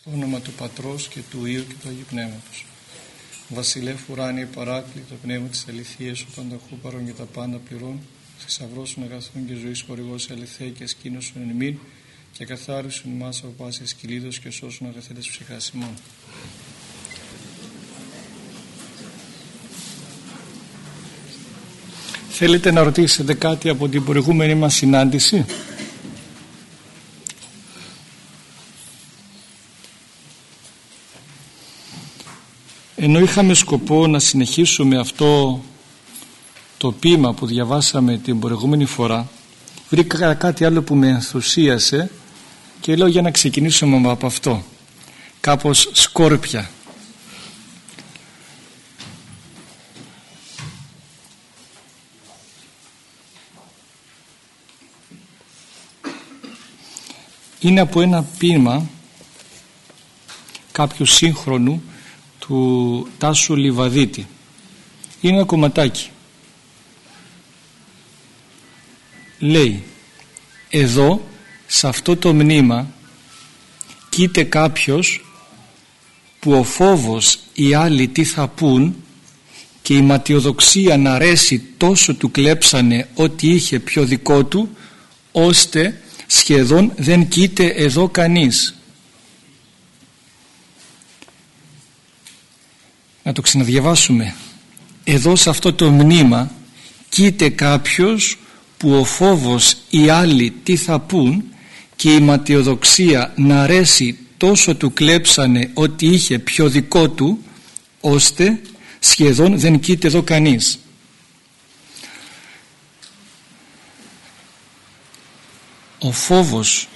Στο όνομα του Πατρός και του Υιού και του Αγίου Πνεύματος. Βασιλεύ ουράνιε παράκλητο πνεύμα της αληθείας ο πανταχού παρόν και τα πάντα πληρών θησαυρός των αγαθών και ζωής χορηγός αληθέ και σκήνωσον εν ημίν και καθάρισον μας από πάσης σκυλίδος και σώσουν αγαθέτες ψυχάς ημών. Θέλετε να ρωτήσετε κάτι από την προηγούμενη μας συνάντηση; Ενώ είχαμε σκοπό να συνεχίσουμε αυτό το ποίημα που διαβάσαμε την προηγούμενη φορά βρήκα κάτι άλλο που με ενθουσίασε και λέω για να ξεκινήσουμε από αυτό. Κάπως σκόρπια. Είναι από ένα ποίημα κάποιου σύγχρονου του Τάσου Λιβαδίτη. Είναι ένα κομματάκι. Λέει εδώ σε αυτό το μνήμα κοίται κάποιος που ο φόβος οι άλλοι τι θα πούν και η ματιοδοξία να αρέσει τόσο του κλέψανε ό,τι είχε πιο δικό του ώστε σχεδόν δεν κοίται εδώ κανείς να το ξαναδιαβάσουμε. Εδώ σε αυτό το μνήμα κοίται κάποιος που ο φόβος οι άλλοι τι θα πούν και η ματιοδοξία να αρέσει τόσο του κλέψανε ότι είχε πιο δικό του ώστε σχεδόν δεν κοίται εδώ κανείς. Ο φόβος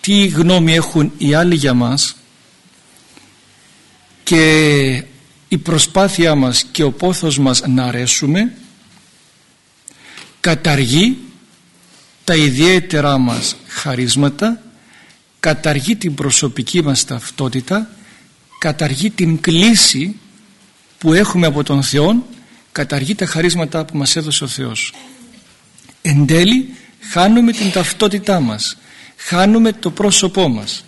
τι γνώμη έχουν οι άλλοι για μας και η προσπάθειά μας και ο πόθος μας να αρέσουμε καταργεί τα ιδιαίτερα μας χαρίσματα καταργεί την προσωπική μας ταυτότητα καταργεί την κλίση που έχουμε από τον Θεό καταργεί τα χαρίσματα που μας έδωσε ο Θεός. Εν τέλει χάνουμε την ταυτότητά μας χάνουμε το πρόσωπό μας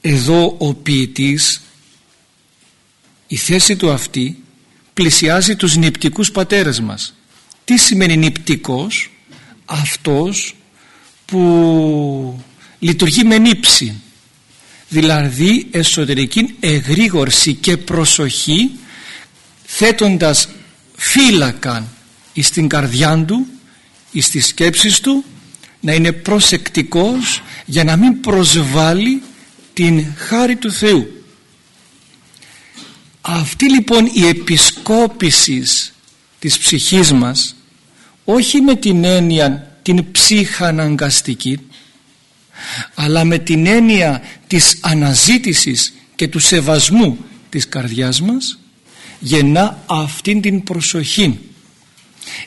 εδώ ο ποιητής η θέση του αυτή πλησιάζει τους νηπτικούς πατέρες μας. Τι σημαίνει νηπτικός αυτός που λειτουργεί με νύψη. Δηλαδή εσωτερική εγρήγορση και προσοχή θέτοντας φύλακαν στην καρδιά του ή στις σκέψεις του να είναι προσεκτικός για να μην προσβάλλει την χάρη του Θεού. Αυτή λοιπόν η επισκόπησης της ψυχής μας όχι με την έννοια την ψύχα αναγκαστική αλλά με την έννοια της αναζήτησης και του σεβασμού της καρδιάς μας γεννά αυτήν την προσοχή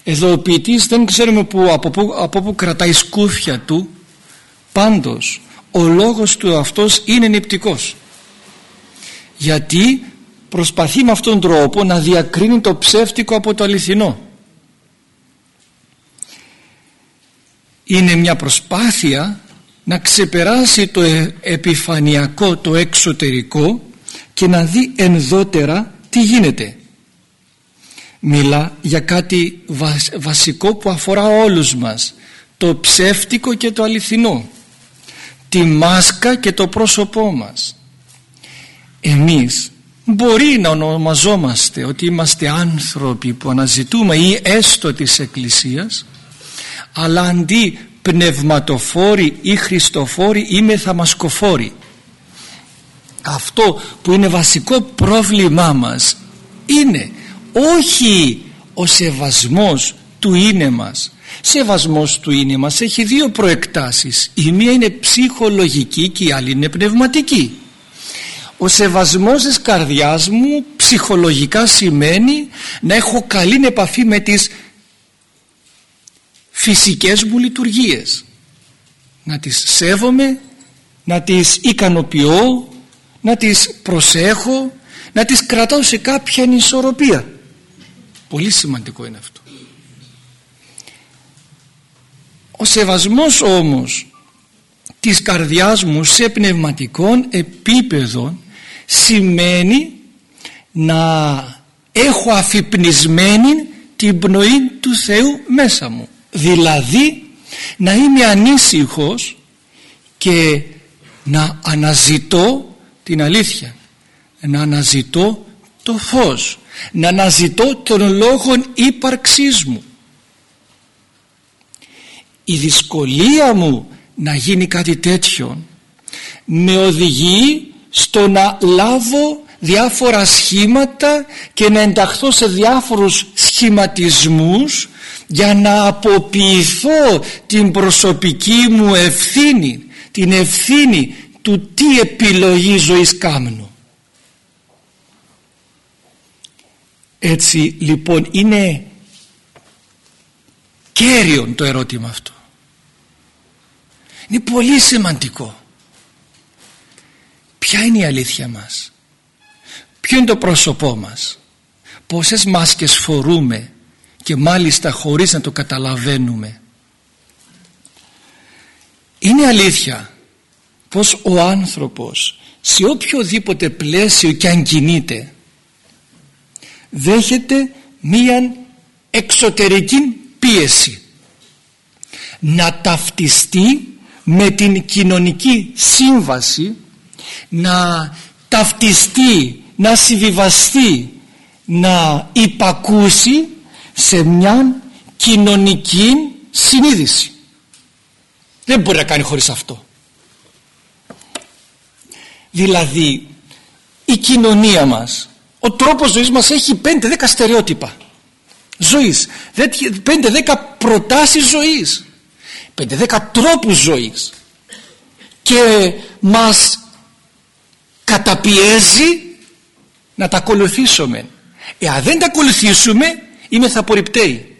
εδώ ο ποιητής δεν ξέρουμε που, από, που, από που κρατάει σκούφια του πάντως ο λόγος του αυτός είναι νηπτικός γιατί προσπαθεί με αυτόν τον τρόπο να διακρίνει το ψεύτικο από το αληθινό. Είναι μια προσπάθεια να ξεπεράσει το ε, επιφανειακό το εξωτερικό και να δει ενδότερα τι γίνεται. Μιλά για κάτι βασικό που αφορά όλους μας το ψεύτικο και το αληθινό τη μάσκα και το πρόσωπό μας. Εμείς μπορεί να ονομαζόμαστε ότι είμαστε άνθρωποι που αναζητούμε ή έστω της Εκκλησίας αλλά αντί πνευματοφόροι ή χριστοφόροι ή μεθαμασκοφόροι αυτό που είναι βασικό πρόβλημά μας είναι όχι ο σεβασμός του είναι μας σεβασμός του είναι μας. Έχει δύο προεκτάσεις. Η μία είναι ψυχολογική και η άλλη είναι πνευματική. Ο σεβασμός της καρδιάς μου ψυχολογικά σημαίνει να έχω καλή επαφή με τις φυσικές μου λειτουργίες. Να τις σέβομαι να τις ικανοποιώ να τις προσέχω να τις κρατάω σε κάποια ανισορροπία. Πολύ σημαντικό είναι αυτό ο σεβασμός όμως της καρδιάς μου σε πνευματικών επίπεδων σημαίνει να έχω αφυπνισμένη την πνοή του Θεού μέσα μου. Δηλαδή να είμαι ανήσυχος και να αναζητώ την αλήθεια. Να αναζητώ το φως. Να αναζητώ τον λόγο ύπαρξής μου η δυσκολία μου να γίνει κάτι τέτοιο με οδηγεί στο να λάβω διάφορα σχήματα και να ενταχθώ σε διάφορους σχηματισμούς για να αποποιηθώ την προσωπική μου ευθύνη την ευθύνη του τι επιλογή ζωής κάμνου έτσι λοιπόν είναι κέριον το ερώτημα αυτό είναι πολύ σημαντικό. Ποια είναι η αλήθεια μας; Ποιο είναι το πρόσωπό μας; Πόσες μάσκες φορούμε και μάλιστα χωρίς να το καταλαβαίνουμε; Είναι αλήθεια πως ο άνθρωπος σε οποιοδήποτε πλαίσιο και αν κινείται δέχεται μία εξωτερική πίεση. Να ταυτιστεί με την κοινωνική σύμβαση να ταυτιστεί, να συμβιβαστεί, να υπακούσει σε μια κοινωνική συνείδηση. Δεν μπορεί να κάνει χωρίς αυτό. Δηλαδή η κοινωνία μας, ο τρόπος ζωής μας έχει 5-10 στερεότυπα ζωής, 5-10 προτάσεις ζωής, 5-10 τρόπους ζωής και μας καταπιέζει να τα ακολουθήσουμε. Εάν δεν τα ακολουθήσουμε είμαι θα απορριπταίοι.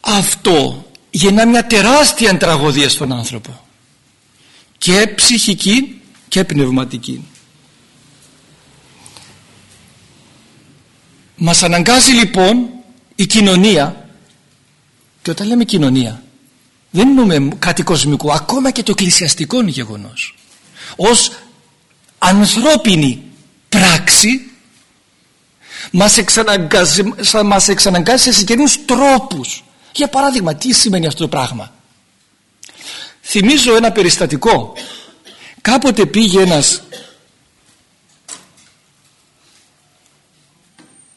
Αυτό γεννά μια τεράστια τραγωδία στον άνθρωπο και ψυχική και πνευματική. Μας αναγκάζει λοιπόν η κοινωνία και όταν λέμε κοινωνία δεν εννοούμε κάτι κοσμικό ακόμα και το εκκλησιαστικό είναι γεγονός. Ως ανθρώπινη πράξη μας εξαναγκάζει, μας εξαναγκάζει σε συγκεκριμένους τρόπους. Για παράδειγμα τι σημαίνει αυτό το πράγμα; Θυμίζω ένα περιστατικό. Κάποτε πήγε ένας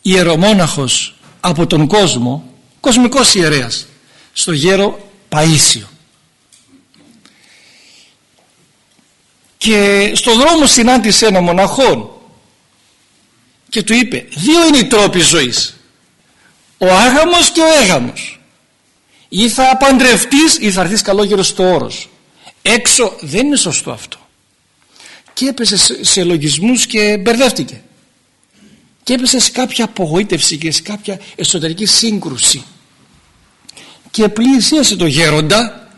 ιερομόναχος από τον κόσμο κοσμικός ιερέας στο γέρο Παΐσιο και στο δρόμο συνάντησε ένα μοναχόν και του είπε δύο είναι οι τρόποι ζωής ο άγαμος και ο έγαμος. Ή θα παντρευτείς ή θα έρθεις καλόγερος στο όρος. Έξω δεν είναι σωστό αυτό και έπεσε σε λογισμούς και μπερδεύτηκε και έπεσε σε κάποια απογοήτευση και σε κάποια εσωτερική σύγκρουση. Και πλησίασε το γέροντα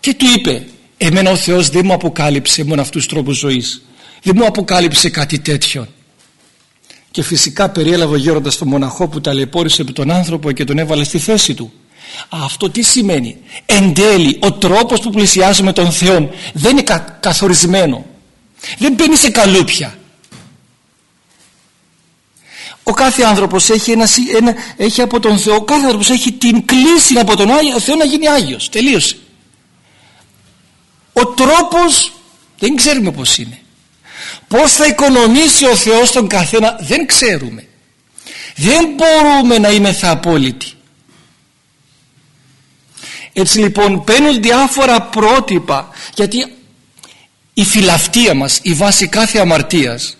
και του είπε εμένα ο Θεός δεν μου αποκάλυψε μόνο αυτούς τους τρόπους ζωής. Δεν μου αποκάλυψε κάτι τέτοιο και φυσικά περιέλαβε ο γέροντας τον μοναχό που ταλαιπώρησε από τον άνθρωπο και τον έβαλε στη θέση του. Αυτό τι σημαίνει; Εν τέλει ο τρόπος που πλησιάζουμε τον Θεό δεν είναι καθορισμένο. Δεν μπαίνει σε καλούπια ο κάθε άνθρωπος έχει, ένα, ένα, έχει από τον Θεό, ο κάθε άνθρωπος έχει την κλίση από τον Άγιο, Θεό να γίνει Άγιος. Τελείωσε. Ο τρόπος δεν ξέρουμε πώς είναι. Πώς θα οικονομήσει ο Θεός τον καθένα δεν ξέρουμε. Δεν μπορούμε να είμαστε απόλυτοι. Έτσι λοιπόν παίρνουν διάφορα πρότυπα γιατί η φιλαυτία μας, η βάση κάθε αμαρτίας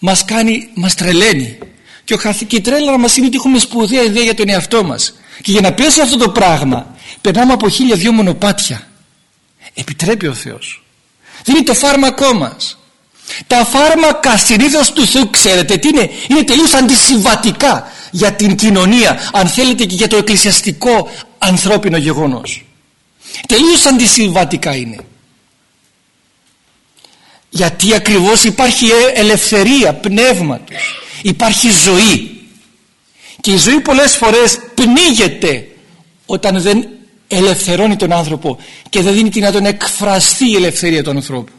μας κάνει, μας τρελαίνει. Και, ο, και η τρέλα μας είναι ότι έχουμε σπουδαία ιδέα για τον εαυτό μας. Και για να πέσει αυτό το πράγμα περνάμε από χίλια δυο μονοπάτια. Επιτρέπει ο Θεός. Δεν είναι το φάρμακό μας. Τα φάρμακα συνήθως του Θεού ξέρετε τι είναι; Είναι τελείως αντισυμβατικά για την κοινωνία αν θέλετε και για το εκκλησιαστικό ανθρώπινο γεγονός. Τελείως αντισυμβατικά είναι γιατί ακριβώς υπάρχει ε, ελευθερία πνεύματος υπάρχει ζωή και η ζωή πολλές φορές πνίγεται όταν δεν ελευθερώνει τον άνθρωπο και δεν δίνει την να τον εκφραστεί η ελευθερία του ανθρώπου.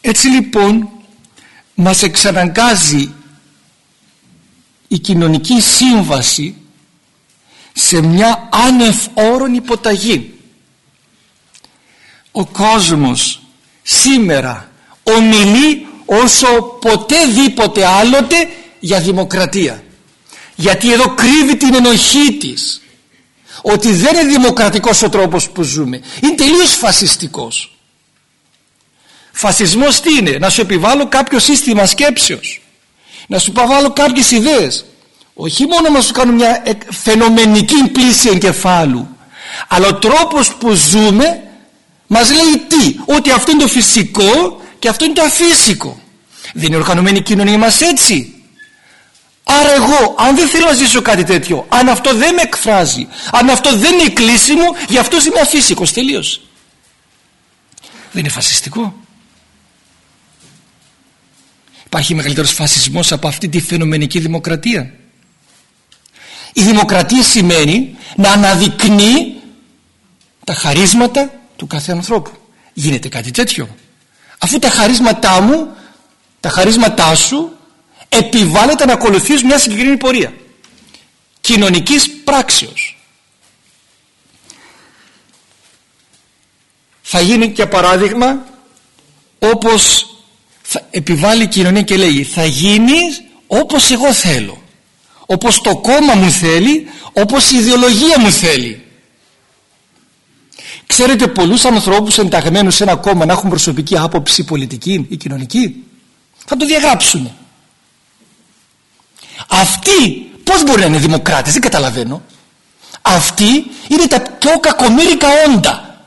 Έτσι λοιπόν μας εξαναγκάζει η κοινωνική σύμβαση σε μια άνευ όρων υποταγή. Ο κόσμος σήμερα ομιλεί όσο ποτέ δίποτε άλλοτε για δημοκρατία. Γιατί εδώ κρύβει την ενοχή της. Ότι δεν είναι δημοκρατικός ο τρόπος που ζούμε. Είναι τελείως φασιστικός. Φασισμός τι είναι; Να σου επιβάλλω κάποιο σύστημα σκέψεως. Να σου επιβάλλω κάποιες ιδέες. Όχι μόνο να σου κάνω μια φαινομενική πλήση εγκεφάλου. Αλλά ο τρόπος που ζούμε μας λέει τι. Ότι αυτό είναι το φυσικό και αυτό είναι το αφύσικο. Δεν είναι οργανωμένη η κοινωνία μας έτσι. Άρα εγώ αν δεν θέλω να ζήσω κάτι τέτοιο, αν αυτό δεν με εκφράζει, αν αυτό δεν είναι η κλίση μου, γι' αυτό είμαι αφύσικος τελείως. Δεν είναι φασιστικό. Υπάρχει μεγαλύτερος φασισμός από αυτή τη φαινομενική δημοκρατία. Η δημοκρατία σημαίνει να αναδεικνύει τα χαρίσματα του κάθε ανθρώπου. Γίνεται κάτι τέτοιο. Αφού τα χαρίσματά μου, τα χαρίσματά σου επιβάλλεται να ακολουθείς μια συγκεκριμένη πορεία. Κοινωνικής πράξεως. Θα γίνει και παράδειγμα όπως θα επιβάλλει η κοινωνία και λέει θα γίνει όπως εγώ θέλω όπως το κόμμα μου θέλει όπως η ιδεολογία μου θέλει ξέρετε πολλούς ανθρώπους ενταγμένους σε ένα κόμμα να έχουν προσωπική άποψη πολιτική ή κοινωνική; Θα το διαγράψουν αυτοί πως μπορεί να είναι δημοκράτες δεν καταλαβαίνω αυτοί είναι τα πιο κακομίρικα όντα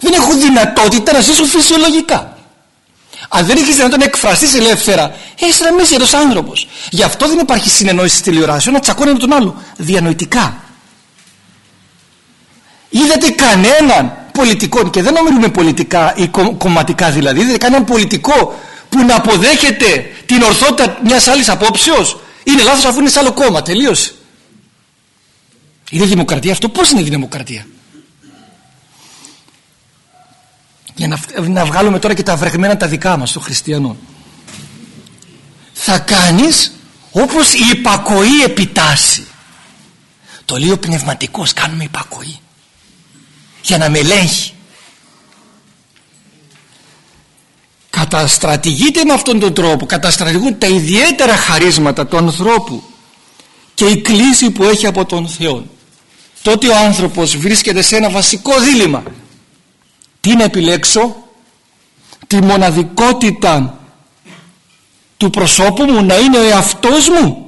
δεν έχουν δυνατότητα να ζήσουν φυσιολογικά αν δεν έχεις δυνατόν να εκφραστείς ελεύθερα, είσαι ένας μίσερο άνθρωπος. Γι' αυτό δεν υπάρχει συνεννόηση στη τηλεοράση, να τσακώνει με τον άλλο. Διανοητικά. Είδατε κανέναν πολιτικό, και δεν ομιλούμε πολιτικά ή κομματικά δηλαδή, είδατε κανέναν πολιτικό που να αποδέχεται την ορθότητα μιας άλλης απόψεως. Είναι λάθος αφού είναι σε άλλο κόμμα. Τελείωσε. Είναι δημοκρατία αυτό; Πώς είναι η δημοκρατία; για να, να βγάλουμε τώρα και τα βρεγμένα τα δικά μας των χριστιανών θα κάνεις όπως η υπακοή επιτάσσει το λέει ο πνευματικός κάνουμε υπακοή για να με ελέγχει. Καταστρατηγείται με αυτόν τον τρόπο καταστρατηγούν τα ιδιαίτερα χαρίσματα του ανθρώπου και η κλίση που έχει από τον Θεό. Τότε ο άνθρωπος βρίσκεται σε ένα βασικό δίλημα. Τι να επιλέξω; Τη μοναδικότητα του προσώπου μου να είναι ο εαυτός μου;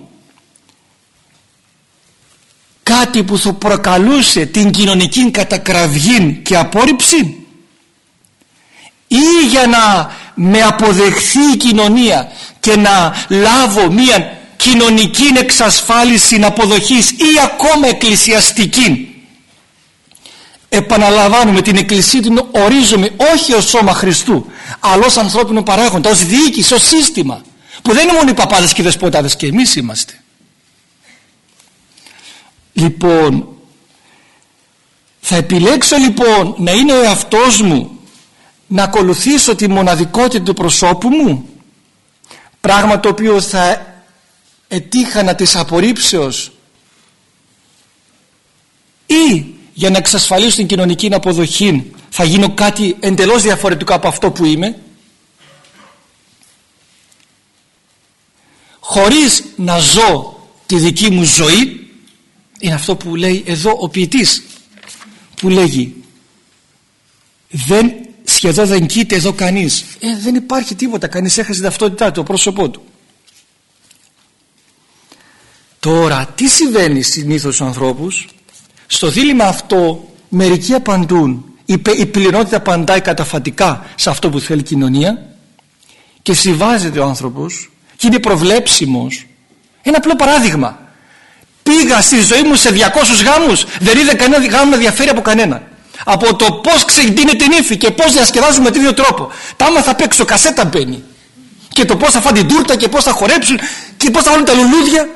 Κάτι που θα προκαλούσε την κοινωνική κατακραυγή και απόρριψη; Ή για να με αποδεχθεί η κοινωνία και να λάβω μία κοινωνική εξασφάλιση αποδοχής ή ακόμα εκκλησιαστική; Επαναλαμβάνουμε την εκκλησία την ορίζουμε όχι ως σώμα Χριστού αλλά ως ανθρώπινο παράγοντα, ως διοίκηση, ως σύστημα που δεν είναι μόνο οι παπάδες και οι δεσπόταδες και εμείς είμαστε λοιπόν θα επιλέξω λοιπόν να είναι ο εαυτός μου να ακολουθήσω τη μοναδικότητα του προσώπου μου πράγμα το οποίο θα ετύχανα της απορρίψεως ή για να εξασφαλίσω την κοινωνική αποδοχή θα γίνω κάτι εντελώς διαφορετικό από αυτό που είμαι χωρίς να ζω τη δική μου ζωή είναι αυτό που λέει εδώ ο ποιητής που λέγει δεν, σχεδόν δεν κοίται εδώ κανείς ε, δεν υπάρχει τίποτα κανείς έχασε την ταυτότητά του το πρόσωπό του. Τώρα τι συμβαίνει συνήθως στους ανθρώπους; Στο δίλημα αυτό μερικοί απαντούν η, η πληρότητα απαντάει καταφατικά σε αυτό που θέλει η κοινωνία και συμβάζεται ο άνθρωπος και είναι προβλέψιμος. Ένα απλό παράδειγμα πήγα στη ζωή μου σε 200 γάμους δεν είδε κανένα γάμο να διαφέρει από κανένα από το πως ξεκινείται την ύφη και πως διασκεδάζουν με τον ίδιο τρόπο τα άμα θα παίξω κασέτα μπαίνει και το πως θα φάνε την τούρτα και πως θα χορέψουν και πως θα βάλουν τα λουλούδια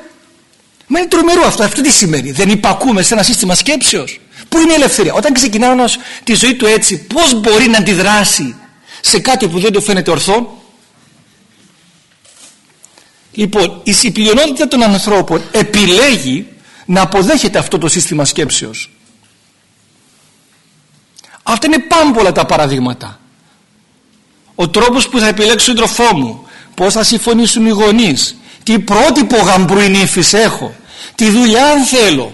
Μα είναι τρομερό αυτό. Αυτό τι σημαίνει. Δεν υπακούμε σε ένα σύστημα σκέψεως. Πού είναι η ελευθερία; Όταν ξεκινάει ένας τη ζωή του έτσι, πώς μπορεί να αντιδράσει σε κάτι που δεν του φαίνεται ορθό; Λοιπόν, η πλειονότητα των ανθρώπων επιλέγει να αποδέχεται αυτό το σύστημα σκέψεως. Αυτά είναι πάμπολα τα παραδείγματα. Ο τρόπος που θα επιλέξω τον τροφό μου, πώς θα συμφωνήσουν οι γονείς, τι πρότυπο γαμπρού έχω, τι δουλειά αν θέλω,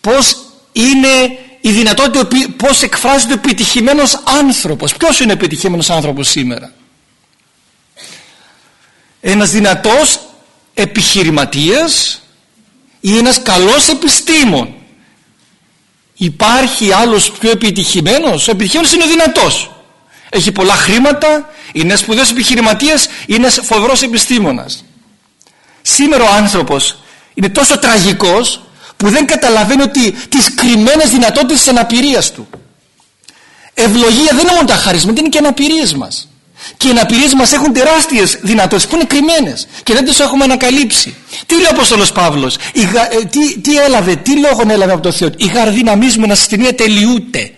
πώς είναι η δυνατότητα, πώς εκφράζεται ο επιτυχημένος άνθρωπος. Ποιος είναι ο επιτυχημένος άνθρωπος σήμερα; Ένας δυνατός επιχειρηματίας ή ένας καλός επιστήμον. Υπάρχει άλλος πιο επιτυχημένος; Ο επιτυχημένος είναι ο δυνατός. Έχει πολλά χρήματα, είναι σπουδαίος επιχειρηματίας, είναι φοβερός επιστήμονας. Σήμερα ο άνθρωπος είναι τόσο τραγικός που δεν καταλαβαίνει ότι τις κρυμμένες δυνατότητες της αναπηρίας του. Ευλογία δεν είναι μόνο τα χαρίσματα, είναι και αναπηρίες μας. Και οι αναπηρίες μας έχουν τεράστιες δυνατότητες που είναι κρυμμένες και δεν τις έχουμε ανακαλύψει. Τι λέει ο Απόστολος Παύλος, η, ε, τι, τι έλαβε, τι λόγον έλαβε από το Θεό; Η γαρδύναμή μου να συστηνία τελειούται.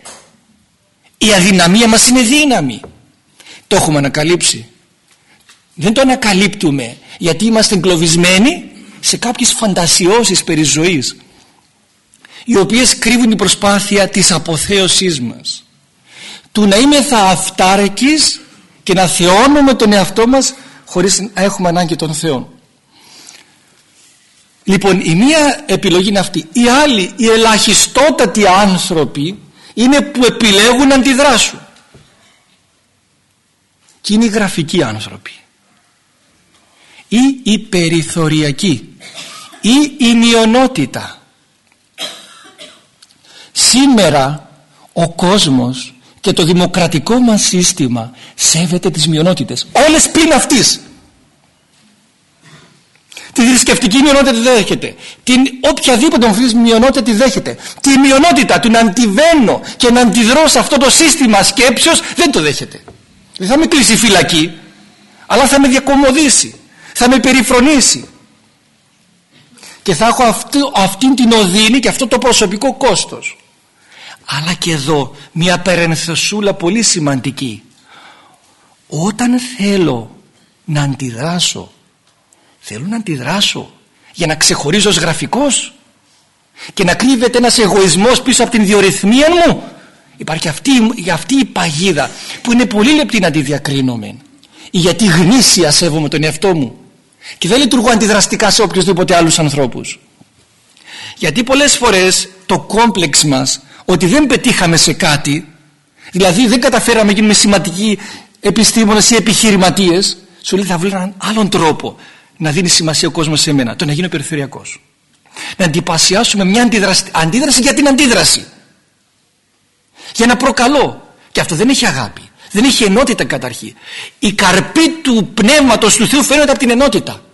Η αδυναμία μας είναι δύναμη. Το έχουμε ανακαλύψει. Δεν το ανακαλύπτουμε γιατί είμαστε εγκλωβισμένοι σε κάποιες φαντασιώσεις περί ζωής οι οποίες κρύβουν την προσπάθεια της αποθέωσής μας του να είμαι θα αυτάρεκης και να θεώνουμε τον εαυτό μας χωρίς να έχουμε ανάγκη των Θεών. Λοιπόν η μία επιλογή είναι αυτή. Η άλλη οι ελαχιστότατοι άνθρωποι είναι που επιλέγουν να αντιδράσουν. Και είναι οι γραφικοί άνθρωποι. Ή η περιθωριακοί ή η μειονότητα. Σήμερα ο κόσμος και το δημοκρατικό μας σύστημα σέβεται τις μειονότητες. Όλες πριν αυτής. Τη θρησκευτική μειονότητα τη δέχεται. Την οποιαδήποτε μορφή μειονότητα τη δέχεται. Τη μειονότητα του να αντιβαίνω και να αντιδρώ σε αυτό το σύστημα σκέψεως δεν το δέχεται. Δεν θα με κλείσει φυλακή αλλά θα με διακομωδήσει θα με περιφρονήσει. Και θα έχω αυτή, αυτή την οδύνη και αυτό το προσωπικό κόστος αλλά και εδώ μια περενθεσούλα πολύ σημαντική. Όταν θέλω να αντιδράσω θέλω να αντιδράσω για να ξεχωρίζω ως γραφικός και να κρύβεται ένας εγωισμός πίσω από την διορυθμία μου υπάρχει αυτή, αυτή η παγίδα που είναι πολύ λεπτή να τη διακρίνομαι. Γιατί γνήσια σέβομαι τον εαυτό μου και δεν λειτουργώ αντιδραστικά σε οποιοδήποτε άλλους ανθρώπους. Γιατί πολλές φορές το κόμπλεξ μας ότι δεν πετύχαμε σε κάτι δηλαδή δεν καταφέραμε να γίνουμε σημαντικοί επιστήμονες ή επιχειρηματίες σου λέει θα βρει έναν άλλον τρόπο να δίνει σημασία ο κόσμος σε μένα το να γίνω περιφερειακός. Να αντιπασιάσουμε μια αντίδραση, αντίδραση για την αντίδραση. Για να προκαλώ. Και αυτό δεν έχει αγάπη δεν έχει ενότητα καταρχή η καρπή του πνεύματος του Θεού φαίνεται από την ενότητα.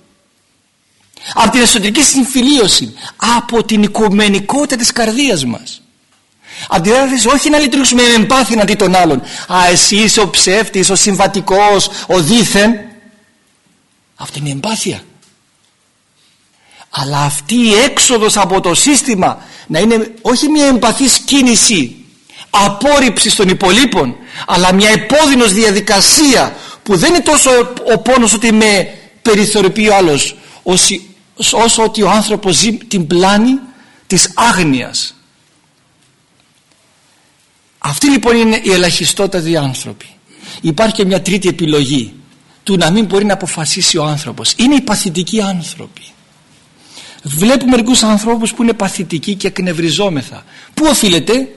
Από την εσωτερική συμφιλίωση από την οικουμενικότητα της καρδίας μας Αντιδράσεις όχι να λειτουργήσουμε με εμπάθεια αντί των άλλων. Α, εσύ είσαι ο ψεύτης, ο συμβατικός, ο δίθεν. Αυτό είναι εμπάθεια. Αλλά αυτή η έξοδος από το σύστημα να είναι όχι μια εμπαθής κίνηση απόρριψης των υπολείπων αλλά μια επώδυνος διαδικασία που δεν είναι τόσο ο πόνος ότι με περιθωριοποιεί ο άλλος όσο ότι ο άνθρωπος ζει την πλάνη της άγνοιας αυτοί λοιπόν είναι οι ελαχιστότατοι άνθρωποι. Υπάρχει και μια τρίτη επιλογή του να μην μπορεί να αποφασίσει ο άνθρωπος. Είναι οι παθητικοί άνθρωποι. Βλέπουμε μερικούς ανθρώπους που είναι παθητικοί και εκνευριζόμεθα. Πού οφείλεται;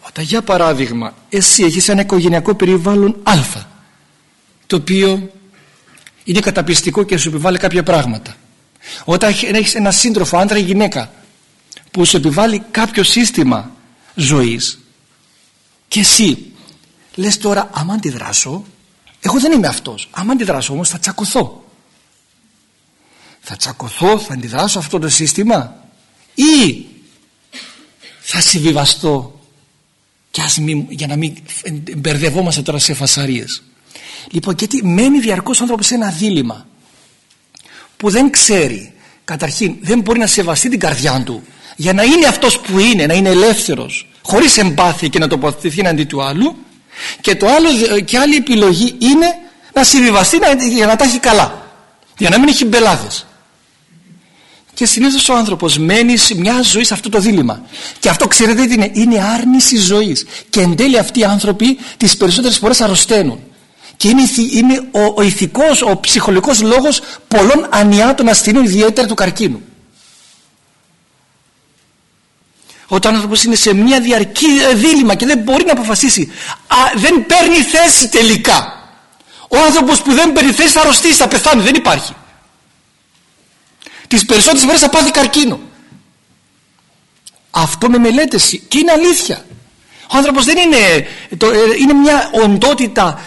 Όταν για παράδειγμα εσύ έχεις ένα οικογενειακό περιβάλλον α το οποίο είναι καταπιστικό και σου επιβάλλει κάποια πράγματα. Όταν έχεις ένα σύντροφο άντρα ή γυναίκα που σου επιβάλλει κάποιο σύστημα ζωής και εσύ λες τώρα άμα αντιδράσω εγώ δεν είμαι αυτός. Άμα αντιδράσω όμως θα τσακωθώ θα τσακωθώ θα αντιδράσω αυτό το σύστημα ή θα συμβιβαστώ και ας μην, για να μην μπερδευόμαστε τώρα σε φασαρίες. Λοιπόν γιατί μένει διαρκώς ο άνθρωπος σε ένα δίλημα που δεν ξέρει. Καταρχήν δεν μπορεί να σεβαστεί την καρδιά του για να είναι αυτός που είναι, να είναι ελεύθερος χωρίς εμπάθεια και να τοποθετηθεί εναντί του άλλου και, το άλλο, και άλλη επιλογή είναι να συμβιβαστεί για να τα έχει καλά για να μην έχει μπελάδες. Και συνήθως ο άνθρωπος μένει σε μια ζωή σε αυτό το δίλημα. Και αυτό ξέρετε τι είναι, είναι άρνηση ζωής. Και εν τέλει αυτοί οι άνθρωποι τις περισσότερες φορές αρρωσταίνουν. Και είναι, είναι ο, ο ηθικός, ο ψυχολογικός λόγος πολλών ανιάτων ασθενών ιδιαίτερα του καρκίνου όταν ο άνθρωπος είναι σε μια διαρκή δίλημα και δεν μπορεί να αποφασίσει. Α, δεν παίρνει θέση τελικά. Ο άνθρωπος που δεν παίρνει θέση θα αρρωστήσει, θα πεθάνει, δεν υπάρχει. Τις περισσότερες φορές θα πάθει καρκίνο. Αυτό με μελέτες. Και είναι αλήθεια. Ο άνθρωπος δεν είναι το, ε, είναι μια οντότητα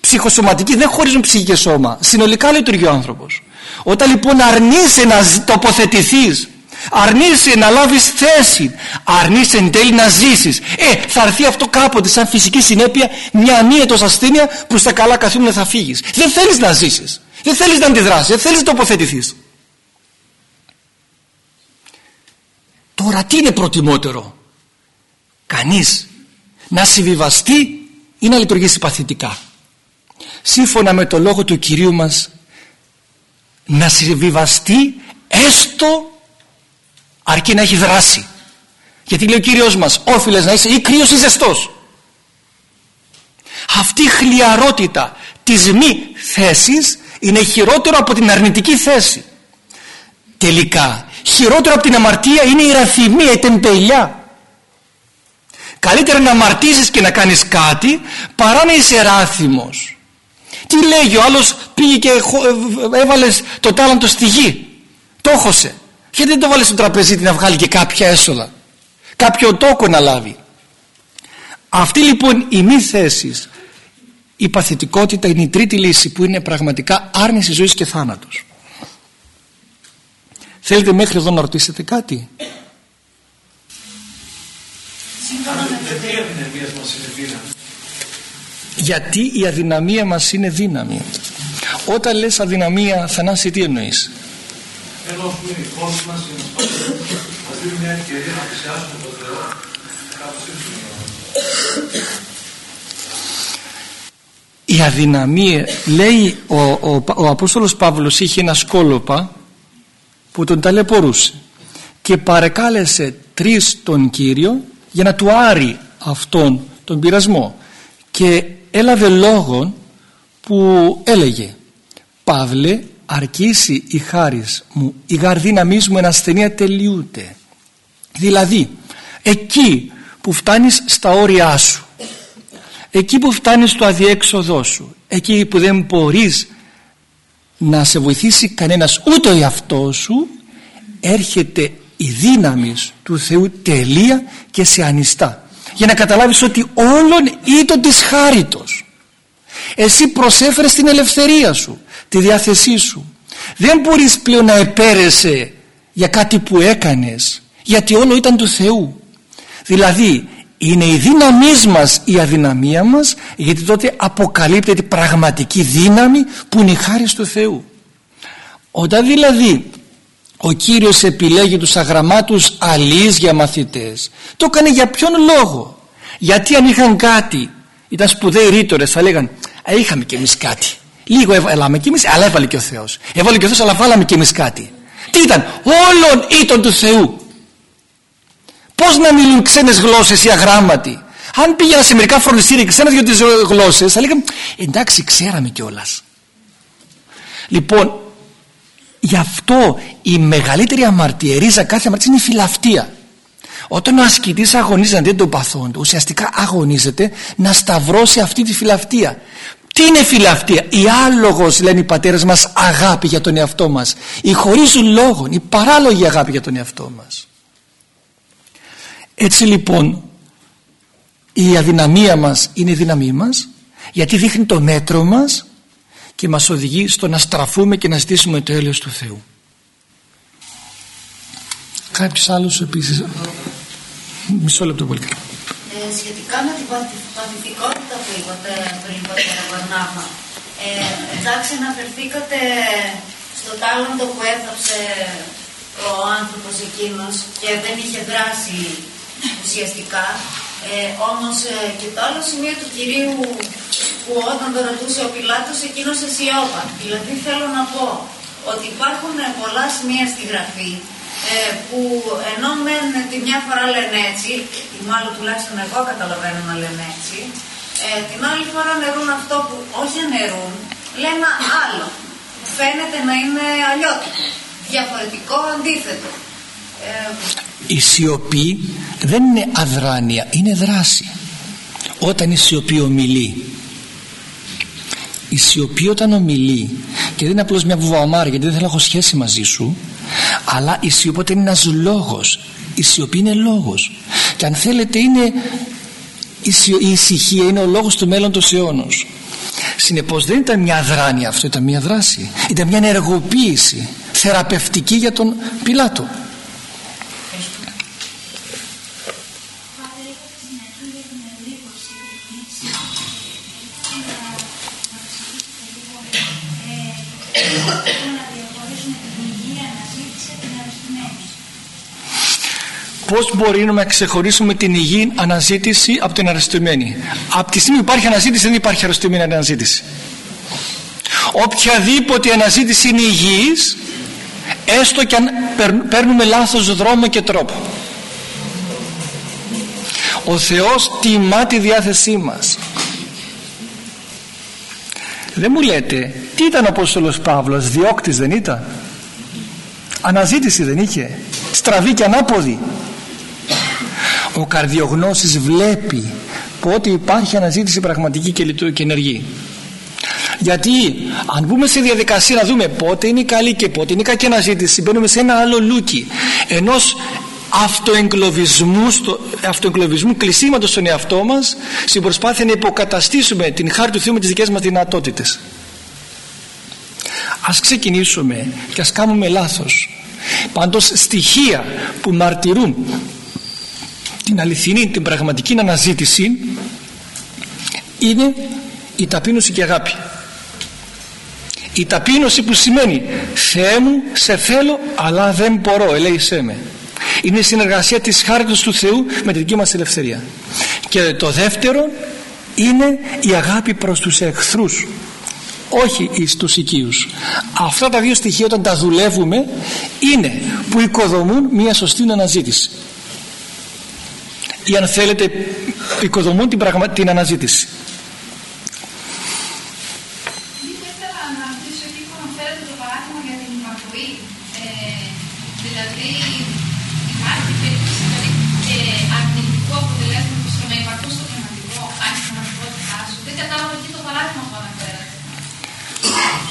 ψυχοσωματική. Δεν χωρίζουν ψυχή και σώμα. Συνολικά λειτουργεί ο άνθρωπος. Όταν λοιπόν αρνείσαι να τοποθετηθείς αρνείσαι να λάβεις θέση. Αρνείσαι εν τέλει να ζήσεις. Ε θα έρθει αυτό κάποτε σαν φυσική συνέπεια μια ανίετος ασθένεια που στα καλά καθούμενα θα φύγεις. Δεν θέλεις να ζήσεις. Δεν θέλεις να αντιδράσεις. Δεν θέλεις να τοποθετηθείς. Τώρα τι είναι προτιμότερο; Κανείς να συμβιβαστεί ή να λειτουργήσει παθητικά; Σύμφωνα με το λόγο του Κυρίου μας να συμβιβαστεί έστω αρκεί να έχει δράση. Γιατί λέει ο Κύριος μας όφιλες να είσαι ή κρύος ή ζεστός αυτή η χλιαρότητα της μη θέσης είναι χειρότερο από την αρνητική θέση. Τελικά χειρότερο από την αμαρτία είναι η ραθυμία, η τεμπελιά. Καλύτερα να αμαρτίζεις και να κάνεις κάτι παρά να είσαι ράθυμος. Τι λέγει ο άλλος πήγε και έβαλες το τάλαντο στη γη το έχωσε γιατί δεν το βάλεις στο τραπεζίτη να βγάλει και κάποια έσοδα κάποιο τόκο να λάβει. Αυτή λοιπόν η μη θέση η παθητικότητα είναι η τρίτη λύση που είναι πραγματικά άρνηση ζωής και θάνατος. Θέλετε μέχρι εδώ να ρωτήσετε κάτι; Γιατί η αδυναμία μας είναι δύναμη. Όταν λες αδυναμία Θανάση τι εννοείς; Ενώ που είναι η φόβη μας και μας μας δίνει μια ευκαιρία να πλησιάσουμε τον Θεό. Κάπως έτσι η αδυναμία λέει ο, ο, ο Απόστολος Παύλος είχε ένα σκόλοπα που τον ταλαιπωρούσε και παρεκάλεσε τρεις τον Κύριο για να του άρει αυτόν τον πειρασμό και έλαβε λόγον που έλεγε Παύλε αρκίσει η χάρις μου η γαρδύναμή μου εν ασθενεία τελειούται. Δηλαδή εκεί που φτάνεις στα όρια σου εκεί που φτάνεις στο αδιέξοδό σου εκεί που δεν μπορείς να σε βοηθήσει κανένας ούτε ο εαυτός σου έρχεται η δύναμη του Θεού τελεία και σε ανιστά. Για να καταλάβεις ότι όλον ήτον της χάριτος εσύ προσέφερες την ελευθερία σου τη διάθεσή σου. Δεν μπορείς πλέον να επέρεσαι για κάτι που έκανες γιατί όλο ήταν του Θεού. Δηλαδή είναι η δύναμή μας η αδυναμία μας γιατί τότε αποκαλύπτεται πραγματική δύναμη που είναι η χάρη του Θεού. Όταν δηλαδή ο Κύριος επιλέγει τους αγραμμάτους αλείς για μαθητές το έκανε για ποιον λόγο; Γιατί αν είχαν κάτι ήταν σπουδαίοι ρήτορες θα λέγαν είχαμε κι εμείς κάτι λίγο έβαλαμε κι εμείς αλλά έβαλε και ο Θεός. Έβαλε και ο Θεός αλλά βάλαμε κι εμείς κάτι. Τι ήταν όλων ήταν του Θεού. Πως να μιλούν ξένες γλώσσες ή αγράμματοι; Αν πήγαινα σε μερικά φροντιστήρια και ξένες δύο γλώσσες θα λέγαμε εντάξει ξέραμε κιόλας. λοιπόν γι' αυτό η μεγαλύτερη αμαρτιερίζα κάθε αμαρτία είναι η φιλαυτία όταν ο ασκητής αγωνίζεται αντί των παθών του ουσιαστικά αγωνίζεται να σταυρώσει αυτή τη φιλαυτία τι είναι φιλαυτία η άλογος λένε οι πατέρες μας αγάπη για τον εαυτό μας. Η χωρίζουν λόγων η παράλογη αγάπη για τον εαυτό μας. Έτσι λοιπόν η αδυναμία μας είναι η δύναμή μας γιατί δείχνει το μέτρο μας και μας οδηγεί στο να στραφούμε και να ζητήσουμε το έλεος του Θεού. Κάποιος άλλος επίσης. Μισό λεπτό πολύ ε, σχετικά με την παθητικότητα που είπατε πριν πατέρα Βαρνάβα ε, εντάξει αναφερθήκατε στο τάλαντο που έθαψε ο άνθρωπος εκείνος και δεν είχε δράσει ουσιαστικά. Ε, όμως ε, και το άλλο σημείο του Κυρίου που όταν το ρωτούσε ο Πιλάτος εκείνος αισιόπα. Δηλαδή θέλω να πω ότι υπάρχουν πολλά σημεία στη Γραφή ε, που ενώ μεν τη μια φορά λένε έτσι, ή μάλλον τουλάχιστον εγώ καταλαβαίνω να λένε έτσι, ε, την άλλη φορά νερούν αυτό που όχι νερούν, λένε άλλο. Φαίνεται να είναι αλλιώτικο, διαφορετικό, αντίθετο. Ε, η σιωπή δεν είναι αδράνεια, είναι δράση. Όταν η σιωπή ομιλεί. Η σιωπή όταν ομιλεί και δεν είναι απλώς μια βουβαμάρα γιατί δεν θέλω να έχω σχέση μαζί σου αλλά η σιωπή είναι ένας λόγος. Η σιωπή είναι λόγος. Και αν θέλετε είναι η ησυχία είναι ο λόγος του μέλλοντος αιώνος συνεπώς δεν ήταν μια δράνεια αυτό ήταν μια δράση. Ήταν μια ενεργοποίηση θεραπευτική για τον Πιλάτο πώς μπορούμε να ξεχωρίσουμε την υγιή αναζήτηση από την αρρωστημένη από τη στιγμή που υπάρχει αναζήτηση δεν υπάρχει αρρωστημένη αναζήτηση. Οποιαδήποτε αναζήτηση είναι υγιής έστω και αν παίρνουμε λάθος δρόμο και τρόπο. Ο Θεός τιμά τη διάθεσή μας. Δεν μου λέτε τι ήταν ο Απόστολος Παύλος διώκτης δεν ήταν; Αναζήτηση δεν είχε. Στραβή και ανάποδη ο καρδιογνώσης βλέπει πότε υπάρχει αναζήτηση πραγματική και ενεργή. Γιατί αν μπούμε στη διαδικασία να δούμε πότε είναι καλή και πότε είναι κακή αναζήτηση μπαίνουμε σε ένα άλλο λούκι ενός αυτοεγκλωβισμού, στο, αυτοεγκλωβισμού κλεισίματος στον εαυτό μας στην προσπάθεια να υποκαταστήσουμε την χάρη του Θεού με τις δικές μας δυνατότητες. Ας ξεκινήσουμε και ας κάνουμε λάθος. Πάντως στοιχεία που μαρτυρούν την αληθινή, την πραγματική αναζήτηση είναι η ταπείνωση και η αγάπη. Η ταπείνωση που σημαίνει Θεέ μου σε θέλω αλλά δεν μπορώ ελέησέ με. Είναι η συνεργασία της χάριτος του Θεού με τη δική μας ελευθερία. Και το δεύτερο είναι η αγάπη προς τους εχθρούς όχι εις τους οικείους. Αυτά τα δύο στοιχεία όταν τα δουλεύουμε είναι που οικοδομούν μια σωστή αναζήτηση ή αν θέλετε οικοδομούν την, πραγμα... την αναζήτηση.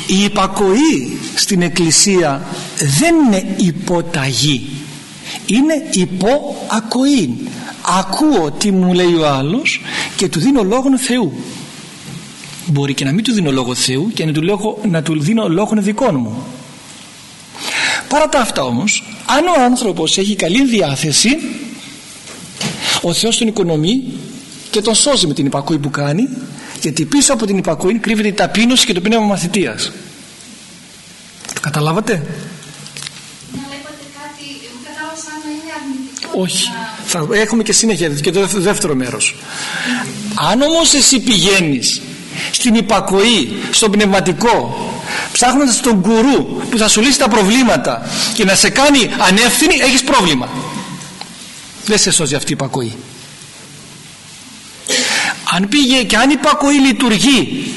Η υπακοή στην εκκλησία δεν είναι υποταγή. Είναι υποακοή ακούω τι μου λέει ο άλλος και του δίνω λόγο Θεού μπορεί και να μην του δίνω λόγο Θεού και να του, λόγω, να του δίνω λόγο δικών μου. Παρά τα αυτά όμως αν ο άνθρωπος έχει καλή διάθεση ο Θεός τον οικονομεί και τον σώζει με την υπακοή που κάνει γιατί πίσω από την υπακοή κρύβεται η ταπείνωση και το πνεύμα μαθητείας. Το καταλάβατε; Όχι θα έχουμε και συνέχεια και το δεύτερο μέρος. Αν όμως εσύ πηγαίνεις στην υπακοή, στον πνευματικό ψάχνοντας τον κουρού που θα σου λύσει τα προβλήματα και να σε κάνει ανεύθυνη έχεις πρόβλημα. Δεν σε σώζει αυτή η υπακοή. Αν πήγε και αν η υπακοή λειτουργεί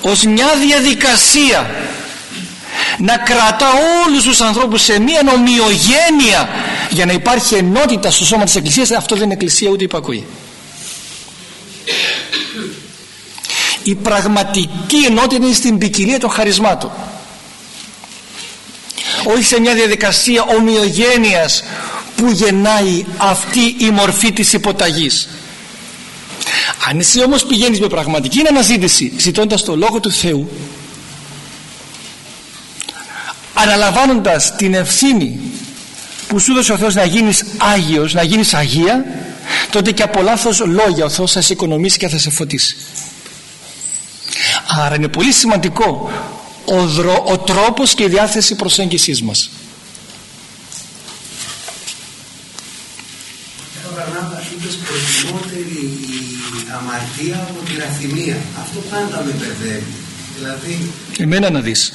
ως μια διαδικασία να κρατά όλους τους ανθρώπους σε μια νομιογένεια για να υπάρχει ενότητα στο σώμα της Εκκλησίας. Αυτό δεν είναι Εκκλησία ούτε υπακοή η πραγματική ενότητα είναι στην ποικιλία των χαρισμάτων. Όχι σε μια διαδικασία ομοιογένειας που γεννάει αυτή η μορφή της υποταγής. Αν εσύ όμως πηγαίνεις με πραγματική αναζήτηση ζητώντας το Λόγο του Θεού αναλαμβάνοντας την ευθύνη που σου έδωσε ο Θεός να γίνεις Άγιος, να γίνεις Αγία τότε και από λάθος λόγια ο Θεός θα σε οικονομήσει και θα σε φωτίσει. Άρα είναι πολύ σημαντικό ο, δρο, ο τρόπος και η διάθεση προσέγγισής μας. προτιμότερη η αμαρτία από την αθυμία. Αυτό πάντα με μπερδεύει. Δηλαδή... Εμένα να δεις.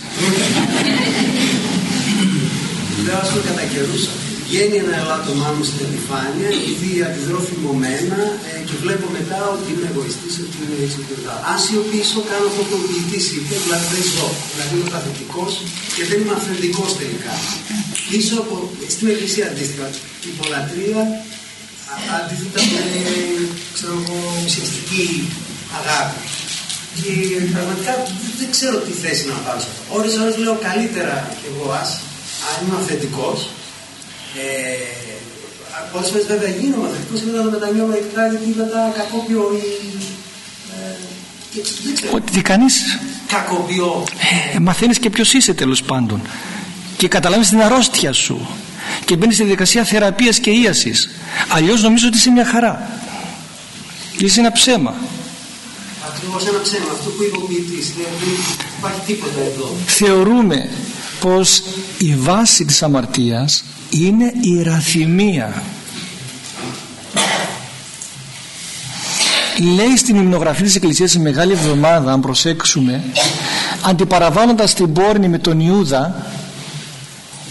Λέω αυτό κατά καιρούς βγαίνει ένα ελάττωμά μου στην επιφάνεια, επειδή αντιδρώ θυμωμένα ε, και βλέπω μετά ότι είμαι εγωιστής, ότι είμαι έτσι και αυτά. Αν σιωπήσω, κάνω αυτό που ο ποιητής είπε, δηλαδή δεν ζω. Δηλαδή είμαι παθητικός και δεν είμαι αυθεντικός τελικά. Πίσω από, στην εκκλησία αντίστοιχα, η πολλατρία αντίθετα με ξέρω εγώ, ουσιαστική αγάπη. Και πραγματικά δεν ξέρω τι θέση να πάρω σε αυτό. Ώρες ώρες λέω καλύτερα κι εγώ ας, αν είμαι αυθεντικός, ε, Πολλές φορές βέβαια γίνομαι αθλητικό και μετά το μετανιώμα εκτρά γιατί μετά κακόπιο ή. Ε, Ότι τι κάνεις; Κακοποιώ. Ε, Μαθαίνεις και ποιος είσαι τέλος πάντων. Και καταλάβεις την αρρώστια σου. Και μπαίνεις στη διαδικασία θεραπείας και ίασης. Αλλιώς νομίζω ότι είσαι μια χαρά. Είσαι ένα ψέμα. Ακριβώς ένα ψέμα. Αυτό που είπε ο ποιητή. Δεν υπάρχει τίποτα εδώ. Θεωρούμε πως η βάση της αμαρτίας είναι η ραθυμία λέει στην υμνογραφή της Εκκλησίας σε Μεγάλη Εβδομάδα αν προσέξουμε αντιπαραβάλλοντας την πόρνη με τον Ιούδα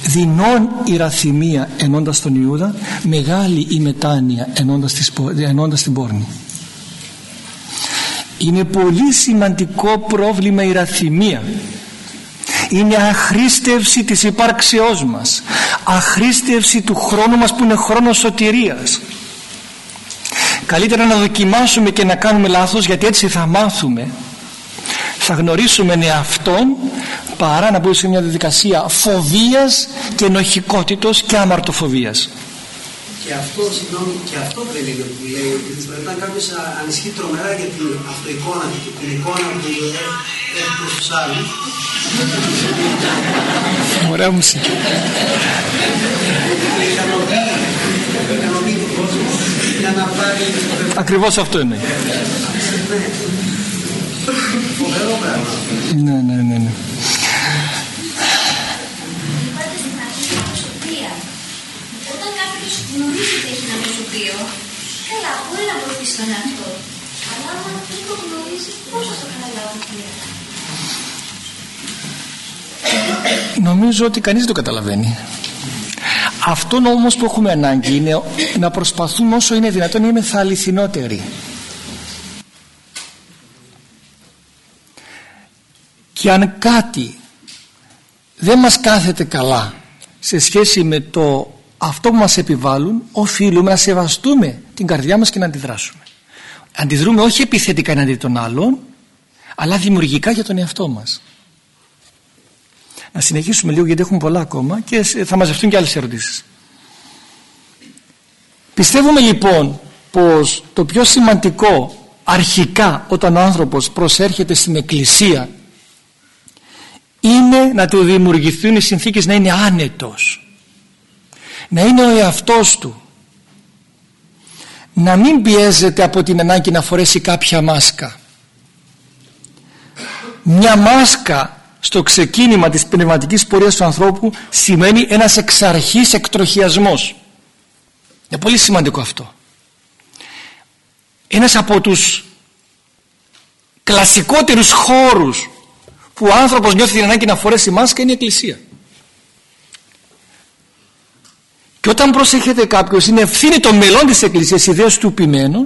δεινών η ραθυμία ενώντας τον Ιούδα μεγάλη η μετάνοια ενώντας, την πόρνη είναι πολύ σημαντικό πρόβλημα η ραθυμία. Είναι αχρήστευση της υπάρξεώς μας. Αχρήστευση του χρόνου μας που είναι χρόνος σωτηρίας. Καλύτερα να δοκιμάσουμε και να κάνουμε λάθος γιατί έτσι θα μάθουμε. Θα γνωρίσουμε εαυτόν παρά να μπούμε σε μια διαδικασία φοβίας και ενοχικότητος και αμαρτοφοβίας και αυτό, συγγνώμη, και αυτό δεν είναι που λέει ότι δηλαδή όταν κάποιος ανισχύει τρομερά για την αυτοεικόνα του και την εικόνα που έχει προς τους άλλους. Ωραία μουσική. Ικανοποιεί τον κόσμο για να πάρει. Ακριβώς αυτό είναι. Φοβερό πράγμα. Ναι, ναι, ναι. ναι. Γνωρίζει ότι έχει ένα μεσοπείο, καλά, μπορεί να βοηθήσει τον εαυτό του. Αλλά άμα δεν το γνωρίζει, πώς θα το καταλάβει Νομίζω ότι κανείς δεν το καταλαβαίνει. Αυτό όμως που έχουμε ανάγκη είναι να προσπαθούμε όσο είναι δυνατόν να είμαστε αληθινότεροι. Και αν κάτι δεν μας κάθεται καλά σε σχέση με το αυτό που μας επιβάλλουν οφείλουμε να σεβαστούμε την καρδιά μας και να αντιδράσουμε. Αντιδρούμε όχι επιθετικά εναντί των άλλων αλλά δημιουργικά για τον εαυτό μας. Να συνεχίσουμε λίγο γιατί έχουμε πολλά ακόμα και θα μαζευτούν και άλλες ερωτήσεις. Πιστεύουμε λοιπόν πως το πιο σημαντικό αρχικά όταν ο άνθρωπος προσέρχεται στην εκκλησία είναι να του δημιουργηθούν οι συνθήκες να είναι άνετος να είναι ο εαυτός του. Να μην πιέζεται από την ανάγκη να φορέσει κάποια μάσκα. Μια μάσκα στο ξεκίνημα της πνευματικής πορείας του ανθρώπου σημαίνει ένας εξαρχής εκτροχιασμός. Είναι πολύ σημαντικό αυτό. Ένας από τους κλασικότερους χώρους που ο άνθρωπος νιώθει την ανάγκη να φορέσει μάσκα είναι η εκκλησία Και όταν προσέχετε κάποιος, είναι ευθύνη των μελών της Εκκλησίας, ιδέως του ποιμένου,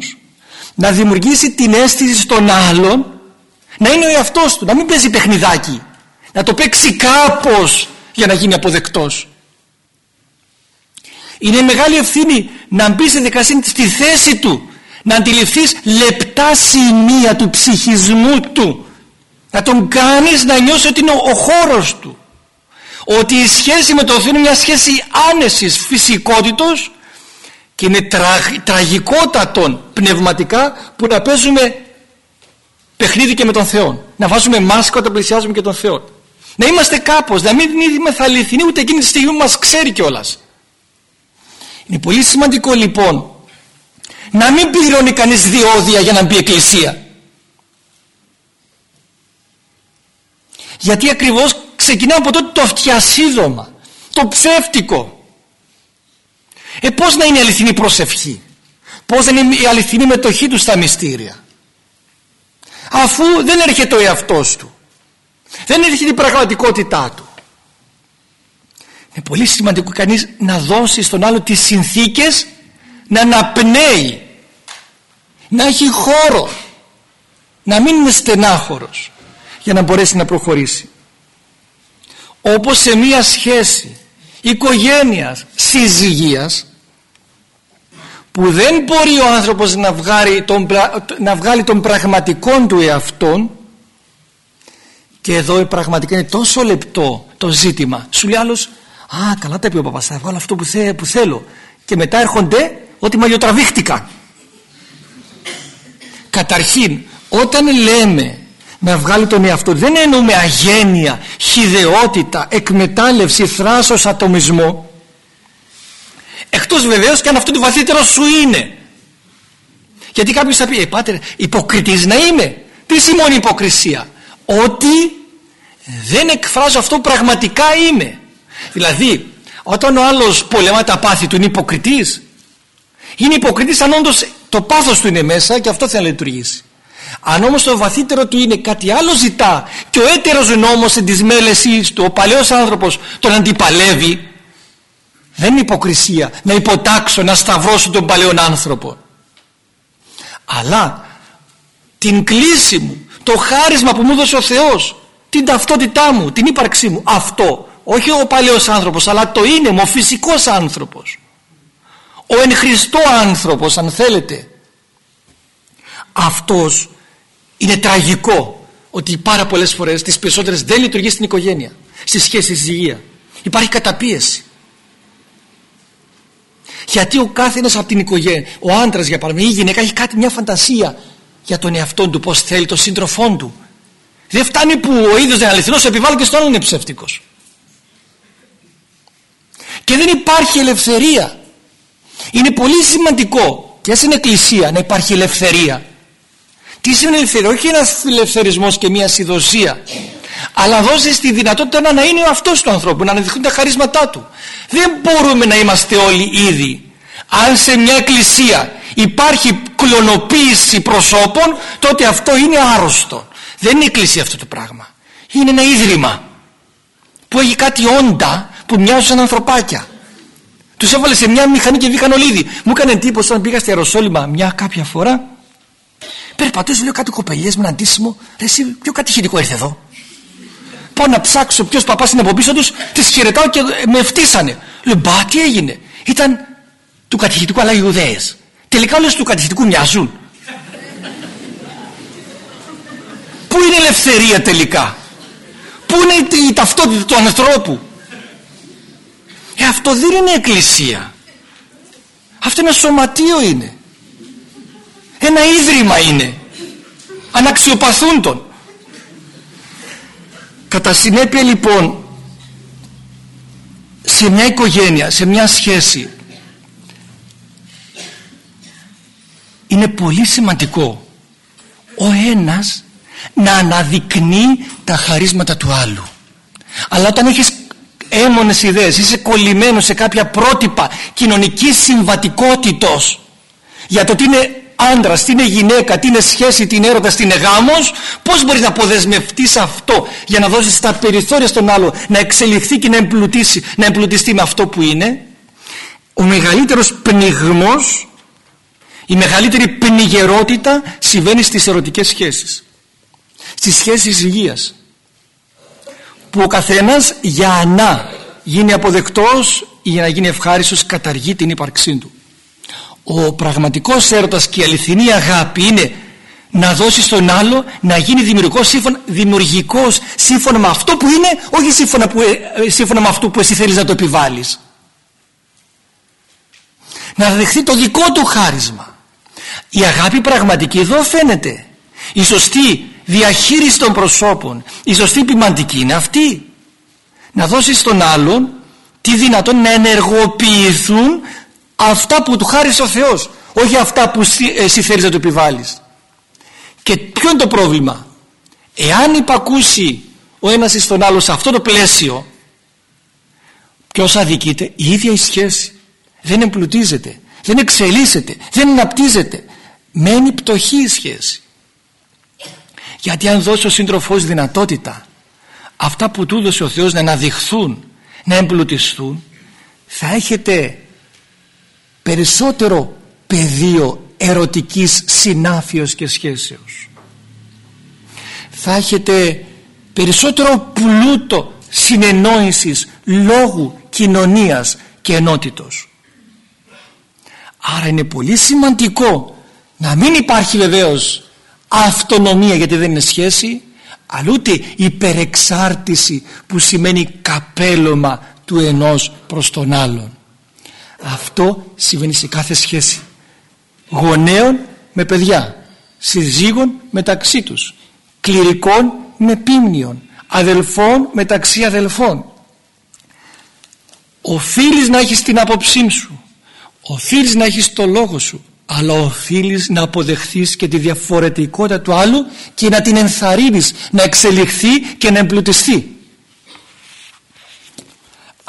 να δημιουργήσει την αίσθηση στον άλλον να είναι ο εαυτός του, να μην παίζει παιχνιδάκι, να το παίξει κάπως για να γίνει αποδεκτός. Είναι μεγάλη ευθύνη να μπεις στη δικασία στη θέση του, να αντιληφθείς λεπτά σημεία του ψυχισμού του, να τον κάνεις να νιώσει ότι είναι ο χώρος του ότι η σχέση με το Θεό είναι μια σχέση άνεσης φυσικότητος και είναι τρα, τραγικότατον πνευματικά που να παίζουμε παιχνίδι και με τον Θεό να βάζουμε μάσκα όταν πλησιάζουμε και τον Θεό να είμαστε κάπως, να μην είμαστε αληθινοί ούτε εκείνη τη στιγμή που μας ξέρει κιόλας. είναι πολύ σημαντικό λοιπόν να μην πληρώνει κανείς διόδια για να μπει εκκλησία. Γιατί ακριβώς ξεκινά από τότε το αυτιασίδωμα το ψεύτικο ε πως να είναι αληθινή προσευχή; Πώς δεν είναι η αληθινή μετοχή του στα μυστήρια; Αφού δεν έρχεται ο εαυτός του. Δεν έρχεται η πραγματικότητά του. Είναι πολύ σημαντικό κανείς να δώσει στον άλλο τις συνθήκες να αναπνέει. Να έχει χώρο. Να μην είναι στενάχωρος για να μπορέσει να προχωρήσει. Όπως σε μία σχέση οικογένειας, συζυγίας που δεν μπορεί ο άνθρωπος να βγάλει τον, να βγάλει τον πραγματικό του εαυτόν και εδώ η πραγματικά είναι τόσο λεπτό το ζήτημα. Σου λέει άλλος α καλά τα πει ο παπάς θα βγάλω αυτό που, που θέλω και μετά έρχονται ότι μαλλιοτραβήχτηκα καταρχήν όταν λέμε να βγάλει τον εαυτό δεν εννοούμε αγένεια, χιδεότητα, εκμετάλλευση, θράσος, ατομισμό. Εκτός βεβαίως και αν αυτό το βαθύτερο σου είναι. Γιατί κάποιος θα πει ε πάτερ υποκριτής να είμαι τι σημαίνει υποκρισία; Ότι δεν εκφράζω αυτό που πραγματικά είμαι. Δηλαδή όταν ο άλλος πολεμά τα πάθη του είναι υποκριτής. Είναι υποκριτής αν όντως το πάθος του είναι μέσα και αυτό θέλει να λειτουργήσει αν όμως το βαθύτερο του είναι κάτι άλλο ζητά και ο έτερος νόμος της μέλεσης του, ο παλαιός άνθρωπος τον αντιπαλεύει δεν είναι υποκρισία να υποτάξω, να σταυρώσω τον παλαιόν άνθρωπο. Αλλά την κλίση μου το χάρισμα που μου έδωσε ο Θεός την ταυτότητά μου, την ύπαρξή μου αυτό, όχι ο παλαιός άνθρωπος αλλά το είναι μου, ο φυσικός άνθρωπος. Ο εν Χριστώ άνθρωπος αν θέλετε. Αυτός είναι τραγικό ότι πάρα πολλές φορές τις περισσότερες δεν λειτουργεί στην οικογένεια στη σχέση της υγεία. Υπάρχει καταπίεση. Γιατί ο κάθε ένας από την οικογένεια ο άντρας για παράδειγμα ή η γυναίκα έχει κάτι μια φαντασία για τον εαυτό του πως θέλει τον σύντροφό του. Δεν φτάνει που ο ίδιος δεν είναι αληθινός επιβάλλει και στον άλλον είναι ψεύτικος. Και δεν υπάρχει ελευθερία. Είναι πολύ σημαντικό και στην εκκλησία να υπάρχει ελευθερία τι σημαίνει ελευθερία όχι ένας ελευθερισμός και μια συνδοσία αλλά δώσει τη δυνατότητα να είναι ο αυτός του ανθρώπου να αναδειχθούν τα χαρίσματά του. Δεν μπορούμε να είμαστε όλοι ήδη. Αν σε μια εκκλησία υπάρχει κλωνοποίηση προσώπων τότε αυτό είναι άρρωστο. Δεν είναι εκκλησία αυτό το πράγμα. Είναι ένα ίδρυμα που έχει κάτι όντα που μοιάζουν σαν ανθρωπάκια. Τους έβαλε σε μια μηχανή και βγήκαν ολίδι μου έκανε εντύπωση όταν πήγα στη Ιεροσόλυμα μια κάποια φορά περπατούσε λέω κάτι κοπελιές με ένα αντίσημο. Ρε εσύ ποιο κατηχητικό ήρθε εδώ; Πάω να ψάξω ποιος παπάς είναι από πίσω τους τις χαιρετάω και με φτύσανε. Λέω μπα τι έγινε; Ήταν του κατηχητικού αλλά Ιουδαίες. Τελικά όλες του κατηχητικού μοιάζουν. Πού είναι η ελευθερία τελικά; Πού είναι η ταυτότητα του ανθρώπου; Ε αυτό δεν είναι εκκλησία. Αυτό ένα σωματείο είναι ένα ίδρυμα είναι. Αναξιοπαθούν τον. Κατά συνέπεια λοιπόν σε μια οικογένεια, σε μια σχέση είναι πολύ σημαντικό ο ένας να αναδεικνύει τα χαρίσματα του άλλου. Αλλά όταν έχεις έμονες ιδέες είσαι κολλημένος σε κάποια πρότυπα κοινωνικής συμβατικότητος για το τι είναι άντρα, τι είναι γυναίκα, τι είναι σχέση, τι είναι έρωτα, τι είναι γάμος πως μπορείς να αποδεσμευτείς αυτό για να δώσεις τα περιθώρια στον άλλο να εξελιχθεί και να εμπλουτίσει να εμπλουτιστεί με αυτό που είναι. Ο μεγαλύτερος πνιγμός η μεγαλύτερη πνιγερότητα συμβαίνει στις ερωτικές σχέσεις στις σχέσεις υγείας που ο καθένας για να γίνει αποδεκτός ή για να γίνει ευχάριστος καταργεί την ύπαρξή του ο πραγματικός έρωτας και η αληθινή αγάπη είναι να δώσεις στον άλλο να γίνει δημιουργικός σύμφωνα, δημιουργικός σύμφωνα με αυτό που είναι όχι σύμφωνα, που, ε, σύμφωνα με αυτό που εσύ θέλεις να το επιβάλλεις. Να δεχθεί το δικό του χάρισμα. Η αγάπη πραγματική εδώ φαίνεται. Η σωστή διαχείριση των προσώπων η σωστή ποιμαντική είναι αυτή. Να δώσεις στον άλλον τη δυνατόν να ενεργοποιηθούν αυτά που του χάρισε ο Θεός όχι αυτά που εσύ θέλεις να του επιβάλλεις. Και ποιο είναι το πρόβλημα; Εάν υπακούσει ο ένας στον άλλο σε αυτό το πλαίσιο ποιος αδικείται; Η ίδια η σχέση. Δεν εμπλουτίζεται δεν εξελίσσεται δεν αναπτύσσεται. Μένει πτωχή η σχέση. Γιατί αν δώσει ο σύντροφός δυνατότητα αυτά που του έδωσε ο Θεός να αναδειχθούν να εμπλουτιστούν θα έχετε περισσότερο πεδίο ερωτικής συνάφειας και σχέσεως. Θα έχετε περισσότερο πλούτο συνεννόησης λόγου, κοινωνίας και ενότητος. Άρα είναι πολύ σημαντικό να μην υπάρχει βεβαίως αυτονομία γιατί δεν είναι σχέση αλλά ούτε υπερεξάρτηση που σημαίνει καπέλωμα του ενός προς τον άλλον αυτό συμβαίνει σε κάθε σχέση. Γονέων με παιδιά συζύγων μεταξύ τους κληρικών με πίμνιον αδελφών μεταξύ αδελφών. Οφείλεις να έχεις την άποψή σου οφείλεις να έχεις το λόγο σου αλλά οφείλεις να αποδεχθείς και τη διαφορετικότητα του άλλου και να την ενθαρρύνεις να εξελιχθεί και να εμπλουτιστεί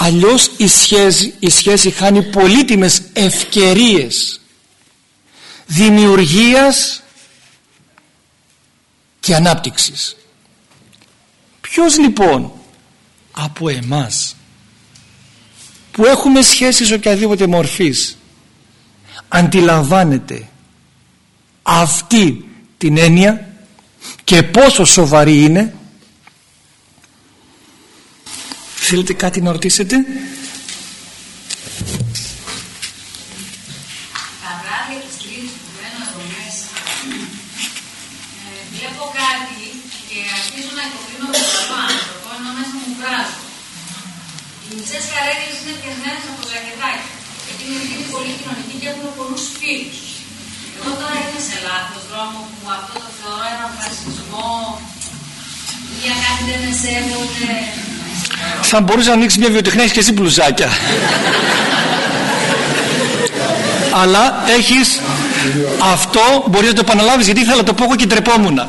αλλιώς η σχέση, η σχέση χάνει πολύτιμες ευκαιρίες δημιουργίας και ανάπτυξης. Ποιος λοιπόν από εμάς που έχουμε σχέσεις οποιαδήποτε μορφής αντιλαμβάνεται αυτή την έννοια και πόσο σοβαρή είναι θέλετε κάτι να ρωτήσετε; Μισές καρέκλες είναι φτιαγμένες από ζακετάκια. Γιατί είναι πολύ κοινωνική και έχουν πολλούς φίλους. Εγώ τώρα είμαι σε λάθος δρόμο που αυτό το θεωρώ ένα φασισμό για κάτι δεν με σέβονται. Θα μπορούσε να ανοίξει μια βιοτεχνία και εσύ μπλουζάκια. Αλλά έχεις αυτό μπορεί να το επαναλάβεις γιατί ήθελα να το πω εγώ και τρεπόμουν.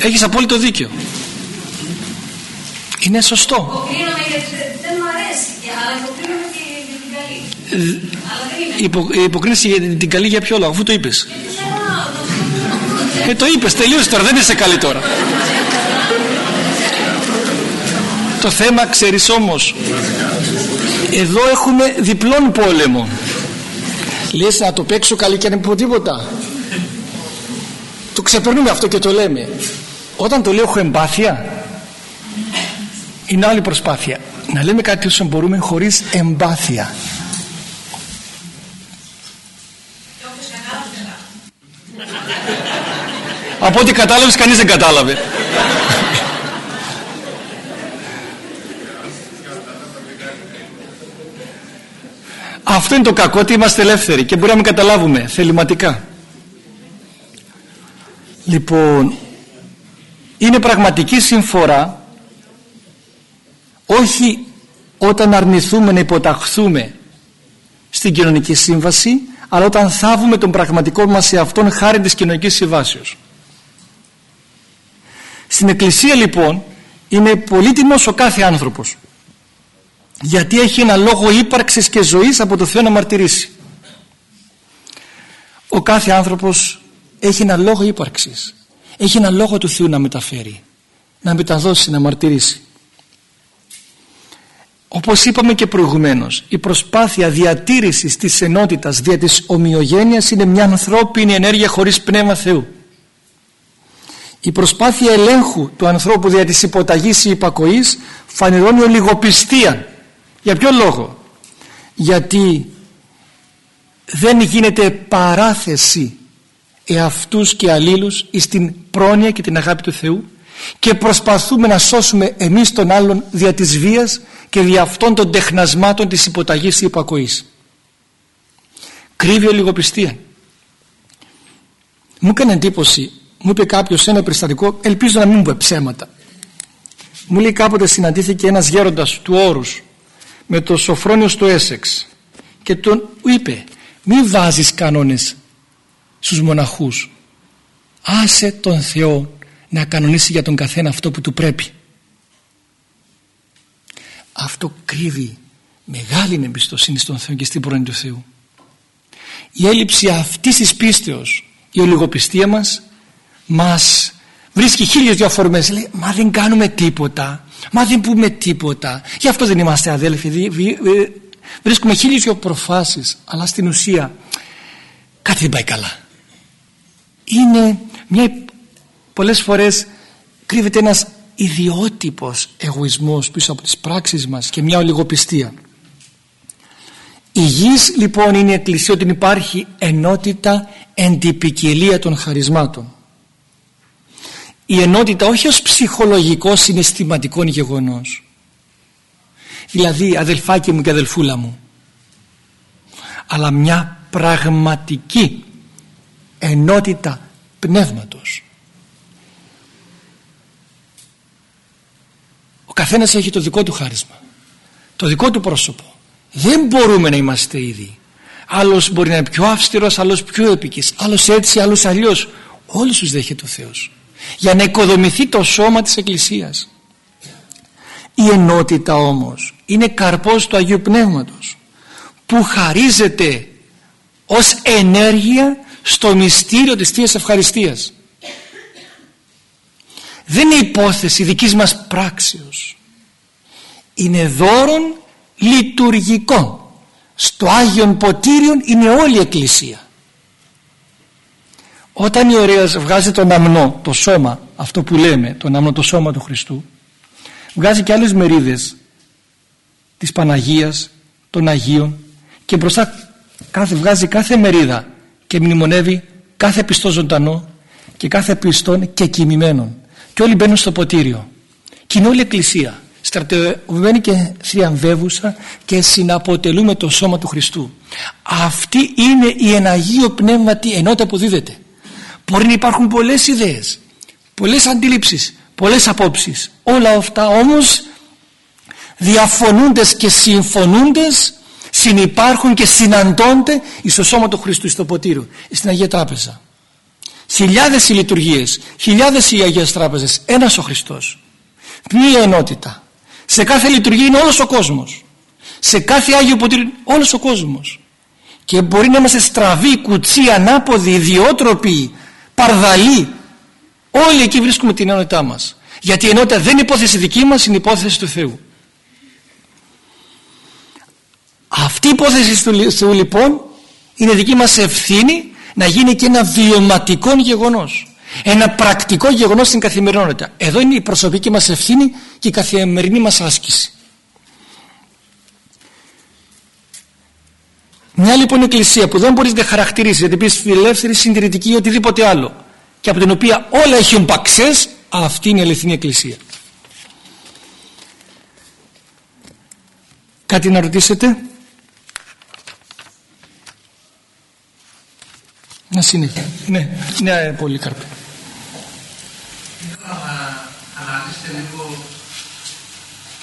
Έχεις απόλυτο δίκιο. Είναι σωστό. Υποκρίνομαι γιατί δεν μου αρέσει, αλλά υποκρίνομαι και για την καλή. Υπο, υποκρίνεσαι για την καλή για ποιο λόγο, αφού το είπες. Ε, το είπες, τελείωσε τώρα, δεν είσαι καλή τώρα. Το θέμα ξέρεις όμως. Εδώ έχουμε διπλόν πόλεμο. Λες να το παίξω καλή και να πω τίποτα το ξεπερνούμε αυτό και το λέμε. Όταν το λέω έχω εμπάθεια είναι άλλη προσπάθεια. Να λέμε κάτι όσο μπορούμε χωρίς εμπάθεια. Από ό,τι κατάλαβες κανείς δεν κατάλαβε αυτό είναι το κακό ότι είμαστε ελεύθεροι και μπορεί να μην καταλάβουμε θεληματικά. Λοιπόν είναι πραγματική συμφορά όχι όταν αρνηθούμε να υποταχθούμε στην κοινωνική σύμβαση αλλά όταν θάβουμε τον πραγματικό μας εαυτόν χάρη της κοινωνικής συμβάσεως. Στην εκκλησία λοιπόν είναι πολύτιμος ο κάθε άνθρωπος γιατί έχει ένα λόγο ύπαρξης και ζωής από το Θεό να μαρτυρήσει. Ο κάθε άνθρωπος έχει ένα λόγο ύπαρξης. Έχει ένα λόγο του Θεού να μεταφέρει να μεταδώσει, να μαρτυρήσει. Όπως είπαμε και προηγουμένως η προσπάθεια διατήρησης της ενότητας δια της ομοιογένειας είναι μια ανθρώπινη ενέργεια χωρίς πνεύμα Θεού. Η προσπάθεια ελέγχου του ανθρώπου δια της υποταγής ή υπακοής φανερώνει ολιγοπιστία για ποιο λόγο; Γιατί δεν γίνεται παράθεση εαυτούς και αλλήλους στην πρόνοια και την αγάπη του Θεού και προσπαθούμε να σώσουμε εμείς τον άλλον δια της βίας και δια αυτών των τεχνασμάτων της υποταγής ή υπακοής. Κρύβει ολιγοπιστία. Μου έκανε εντύπωση μου είπε κάποιος σε ένα περιστατικό ελπίζω να μην μου είπε ψέματα. Μου λέει κάποτε συναντήθηκε ένας γέροντας του όρους με το Σοφρόνιος στο Έσεξ και τον είπε μην βάζεις κανόνες στους μοναχούς. Άσε τον Θεό να κανονίσει για τον καθένα αυτό που του πρέπει αυτό κρύβει μεγάλη είναι εμπιστοσύνη στον Θεό και στην πρώην του Θεού. Η έλλειψη αυτής της πίστεως η ολιγοπιστία μας μας βρίσκει χίλιες δυο αφορμές. Λέει μα δεν κάνουμε τίποτα μα δεν πούμε τίποτα. Γι' αυτό δεν είμαστε αδέλφοι. Βρίσκουμε χίλιες δυο προφάσεις. Αλλά στην ουσία κάτι δεν πάει καλά. Είναι μια πολλές φορές κρύβεται ένας ιδιότυπος εγωισμός πίσω από τις πράξεις μας και μια ολιγοπιστία. Η γης λοιπόν είναι η εκκλησία ότι υπάρχει ενότητα εντυπικιλία των χαρισμάτων η ενότητα όχι ως ψυχολογικό συναισθηματικό γεγονός. Δηλαδή αδελφάκι μου και αδελφούλα μου αλλά μια πραγματική ενότητα πνεύματος. Ο καθένας έχει το δικό του χάρισμα το δικό του πρόσωπο. Δεν μπορούμε να είμαστε ίδιοι άλλος μπορεί να είναι πιο αυστηρός άλλος πιο επικής άλλος έτσι άλλος αλλιώς. Όλους τους δέχεται ο Θεός για να οικοδομηθεί το σώμα της Εκκλησίας. Η ενότητα όμως είναι καρπός του Αγίου Πνεύματος που χαρίζεται ως ενέργεια στο μυστήριο της Θείας Ευχαριστίας. Δεν είναι υπόθεση δικής μας πράξεως. Είναι δώρον λειτουργικό. Στο Άγιον Ποτήριον είναι όλη η Εκκλησία όταν η ωραία βγάζει τον αμνό το σώμα αυτό που λέμε τον αμνό το σώμα του Χριστού βγάζει και άλλες μερίδες της Παναγίας των Αγίων και μπροστά κάθε, βγάζει κάθε μερίδα και μνημονεύει κάθε πιστό ζωντανό και κάθε πιστόν και κοιμημένον. Και όλοι μπαίνουν στο ποτήριο. Και είναι όλη η εκκλησία στρατευμένη και θριαμβεύουσα και συναποτελούμε το σώμα του Χριστού. Αυτή είναι η εναγείο πνεύματι ενότητα που δίδεται μπορεί να υπάρχουν πολλές ιδέες πολλές αντιλήψεις πολλές απόψεις. Όλα αυτά όμως διαφωνούντες και συμφωνούντες συνυπάρχουν και συναντώνται στο σώμα του Χριστού στο ποτήριο στην Αγία Τράπεζα. Χιλιάδες οι λειτουργίες χιλιάδες οι Αγίες Τράπεζες ένας ο Χριστός. Μία ενότητα. Σε κάθε λειτουργία είναι όλος ο κόσμος. Σε κάθε Άγιο Ποτήριο είναι όλος ο κόσμος. Και μπορεί να είμαστε στραβοί, κουτσί, ανάποδοι, ιδιότροποι παρδαλοί όλοι εκεί βρίσκουμε την ενότητά μας. Γιατί η ενότητα δεν είναι υπόθεση δική μας είναι υπόθεση του Θεού. Αυτή η υπόθεση του Θεού λοιπόν είναι δική μας ευθύνη να γίνει και ένα βιωματικό γεγονός. Ένα πρακτικό γεγονός στην καθημερινότητα. Εδώ είναι η προσωπική μας ευθύνη και η καθημερινή μας άσκηση μια λοιπόν εκκλησία που δεν μπορείς να χαρακτηρίσεις γιατί πεις φιλελεύθερη, συντηρητική ή οτιδήποτε άλλο και από την οποία όλα έχουν παξές αυτή είναι η αληθινή εκκλησία κάτι να ρωτήσετε; Να συνεχίσει. Ναι, ναι, πολύ καρπή. Ήθελα να αναλύσετε λίγο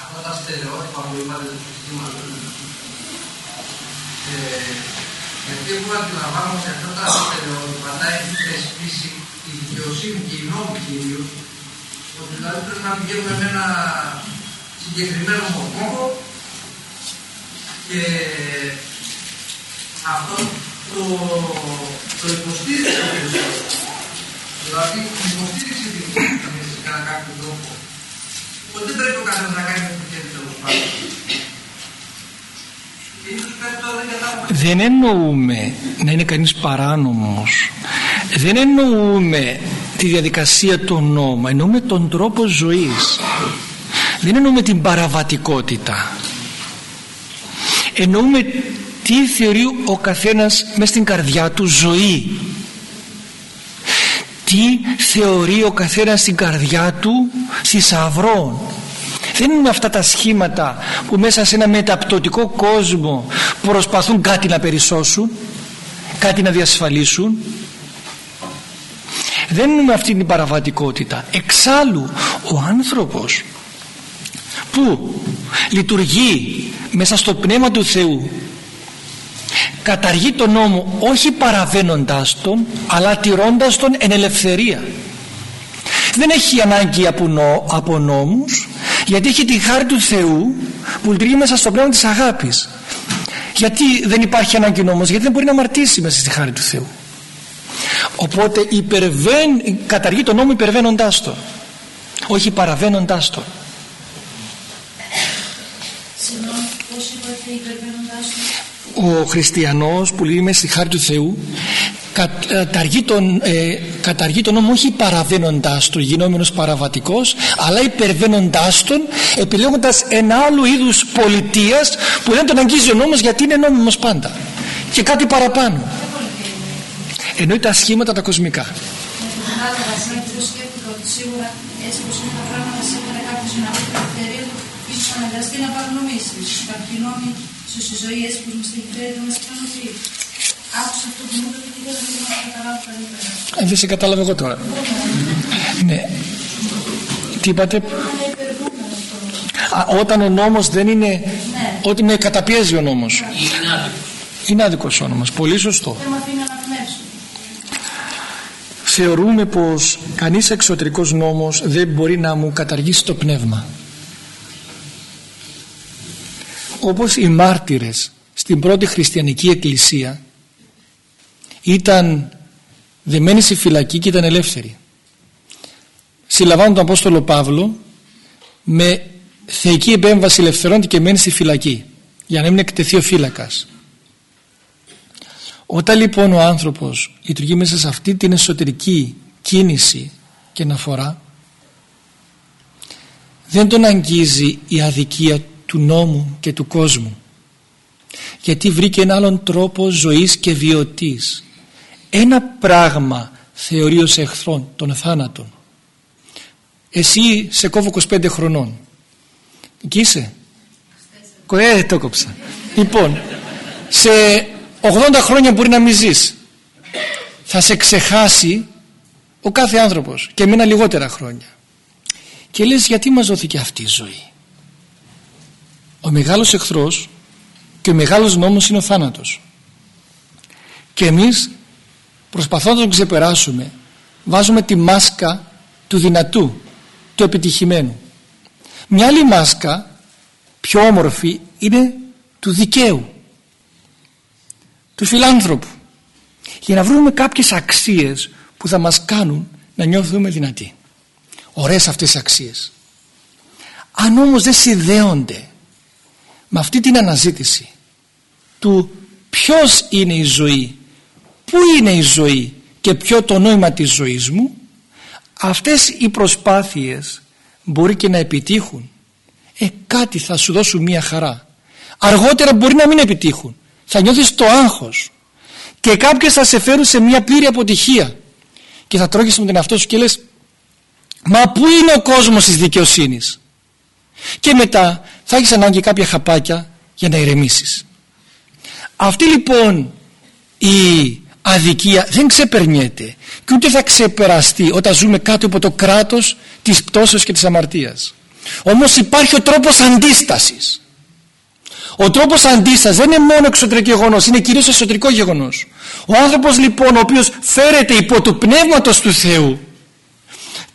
αυτά τα στερεότυπα που είπατε του συστήματος. Ε, γιατί εγώ αντιλαμβάνομαι ότι αυτά τα στερεότυπα τα έχει θεσπίσει η δικαιοσύνη και η νόμη κυρίως ότι δηλαδή πρέπει να πηγαίνουμε με ένα συγκεκριμένο μορφό και αυτό το, το υποστήριξε ο Χριστός. Δηλαδή η υποστήριξη την κατά κάποιο τρόπο. Οπότε δεν πρέπει ο καθένας να κάνει ό,τι θέλει τέλος πάντων. Δεν εννοούμε να είναι κανείς παράνομος. Δεν εννοούμε τη διαδικασία των νόμων εννοούμε τον τρόπο ζωής. Δεν εννοούμε την παραβατικότητα. Εννοούμε τι θεωρεί ο καθένας μέσα στην καρδιά του ζωή. Τι θεωρεί ο καθένας στην καρδιά του θησαυρών. Δεν είναι αυτά τα σχήματα που μέσα σε ένα μεταπτωτικό κόσμο προσπαθούν κάτι να περισσώσουν κάτι να διασφαλίσουν. Δεν είναι αυτή την παραβατικότητα. Εξάλλου ο άνθρωπος που λειτουργεί μέσα στο πνεύμα του Θεού καταργεί τον νόμο όχι παραβαίνοντάς τον αλλά τηρώντας τον εν ελευθερία. Δεν έχει ανάγκη από, νο, από νόμους γιατί έχει τη χάρη του Θεού που λειτουργεί μέσα στο πνεύμα της αγάπης γιατί δεν υπάρχει ανάγκη νόμος γιατί δεν μπορεί να αμαρτήσει μέσα στη χάρη του Θεού. Οπότε υπερβαίνει, καταργεί τον νόμο υπερβαίνοντάς το όχι παραβαίνοντάς το ο χριστιανός που λέει μέσα στη χάρη του Θεού καταργεί τον, ε, καταργεί τον νόμο όχι παραβαίνοντάς τον γινόμενος παραβατικός αλλά υπερβαίνοντάς τον επιλέγοντας ένα άλλο είδους πολιτείας που δεν τον αγγίζει ο νόμος γιατί είναι νόμιμος πάντα και κάτι παραπάνω εννοεί τα σχήματα τα κοσμικά σίγουρα έτσι όπως είναι τα πράγματα σήμερα κάποιος να βρει την ελευθερία του ίσως αναγκαστεί να παρανομήσει. Κάποιοι νόμοι στη ζωή έτσι που είμαστε ελευθερία να μας ικανοποιεί. Άκουσα αυτό που μου είπε και δεν να καταλάβω καλύτερα. Ε, δεν σε κατάλαβα εγώ τώρα. ναι. Τι είπατε; Α, όταν ο νόμος δεν είναι ναι. ότι με καταπιέζει ο νόμος είναι άδικος ο νόμος πολύ σωστό θεωρούμε πως κανείς εξωτερικός νόμος δεν μπορεί να μου καταργήσει το πνεύμα όπως οι μάρτυρες στην πρώτη χριστιανική εκκλησία ήταν δεμένοι στη φυλακή και ήταν ελεύθεροι συλλαμβάνουν τον Απόστολο Παύλο με θεϊκή επέμβαση ελευθερώνεται και μένει στη φυλακή για να μην εκτεθεί ο φύλακας. Όταν λοιπόν ο άνθρωπος λειτουργεί μέσα σε αυτή την εσωτερική κίνηση και αναφορά δεν τον αγγίζει η αδικία του νόμου και του κόσμου γιατί βρήκε έναν άλλον τρόπο ζωής και βιωτής ένα πράγμα θεωρεί ως εχθρόν των θάνατων εσύ σε κόβω 25 χρονών. Εκεί είσαι; Ε, το κόψα. Λοιπόν σε 80 χρόνια μπορεί να μην ζεις. Θα σε ξεχάσει ο κάθε άνθρωπος και μήνα λιγότερα χρόνια. Και λες γιατί μας δόθηκε αυτή η ζωή; Ο μεγάλος εχθρός και ο μεγάλος νόμος είναι ο θάνατος. Και εμείς προσπαθώντας να τον ξεπεράσουμε βάζουμε τη μάσκα του δυνατού του επιτυχημένου. Μια άλλη μάσκα πιο όμορφη είναι του δικαίου του φιλάνθρωπου για να βρούμε κάποιες αξίες που θα μας κάνουν να νιώθουμε δυνατοί. Ωραίες αυτές οι αξίες. Αν όμως δεν συνδέονται με αυτή την αναζήτηση του ποιος είναι η ζωή πού είναι η ζωή και ποιο το νόημα της ζωής μου αυτές οι προσπάθειες μπορεί και να επιτύχουν. Ε κάτι θα σου δώσουν μια χαρά. Αργότερα μπορεί να μην επιτύχουν. Θα νιώθεις το άγχος. Και κάποιες θα σε φέρουν σε μια πλήρη αποτυχία. Και θα τρώγεις με τον εαυτό σου και λες μα πού είναι ο κόσμος της δικαιοσύνης; Και μετά θα έχεις ανάγκη κάποια χαπάκια για να ηρεμήσεις. Αυτή λοιπόν η αδικία δεν ξεπερνιέται και ούτε θα ξεπεραστεί όταν ζούμε κάτω από το κράτος της πτώσεως και της αμαρτίας όμως υπάρχει ο τρόπος αντίστασης ο τρόπος αντίστασης δεν είναι μόνο εξωτερικό γεγονός, είναι κυρίως εσωτερικό γεγονός. Ο άνθρωπος λοιπόν, ο οποίος φέρεται υπό του πνεύματος του Θεού,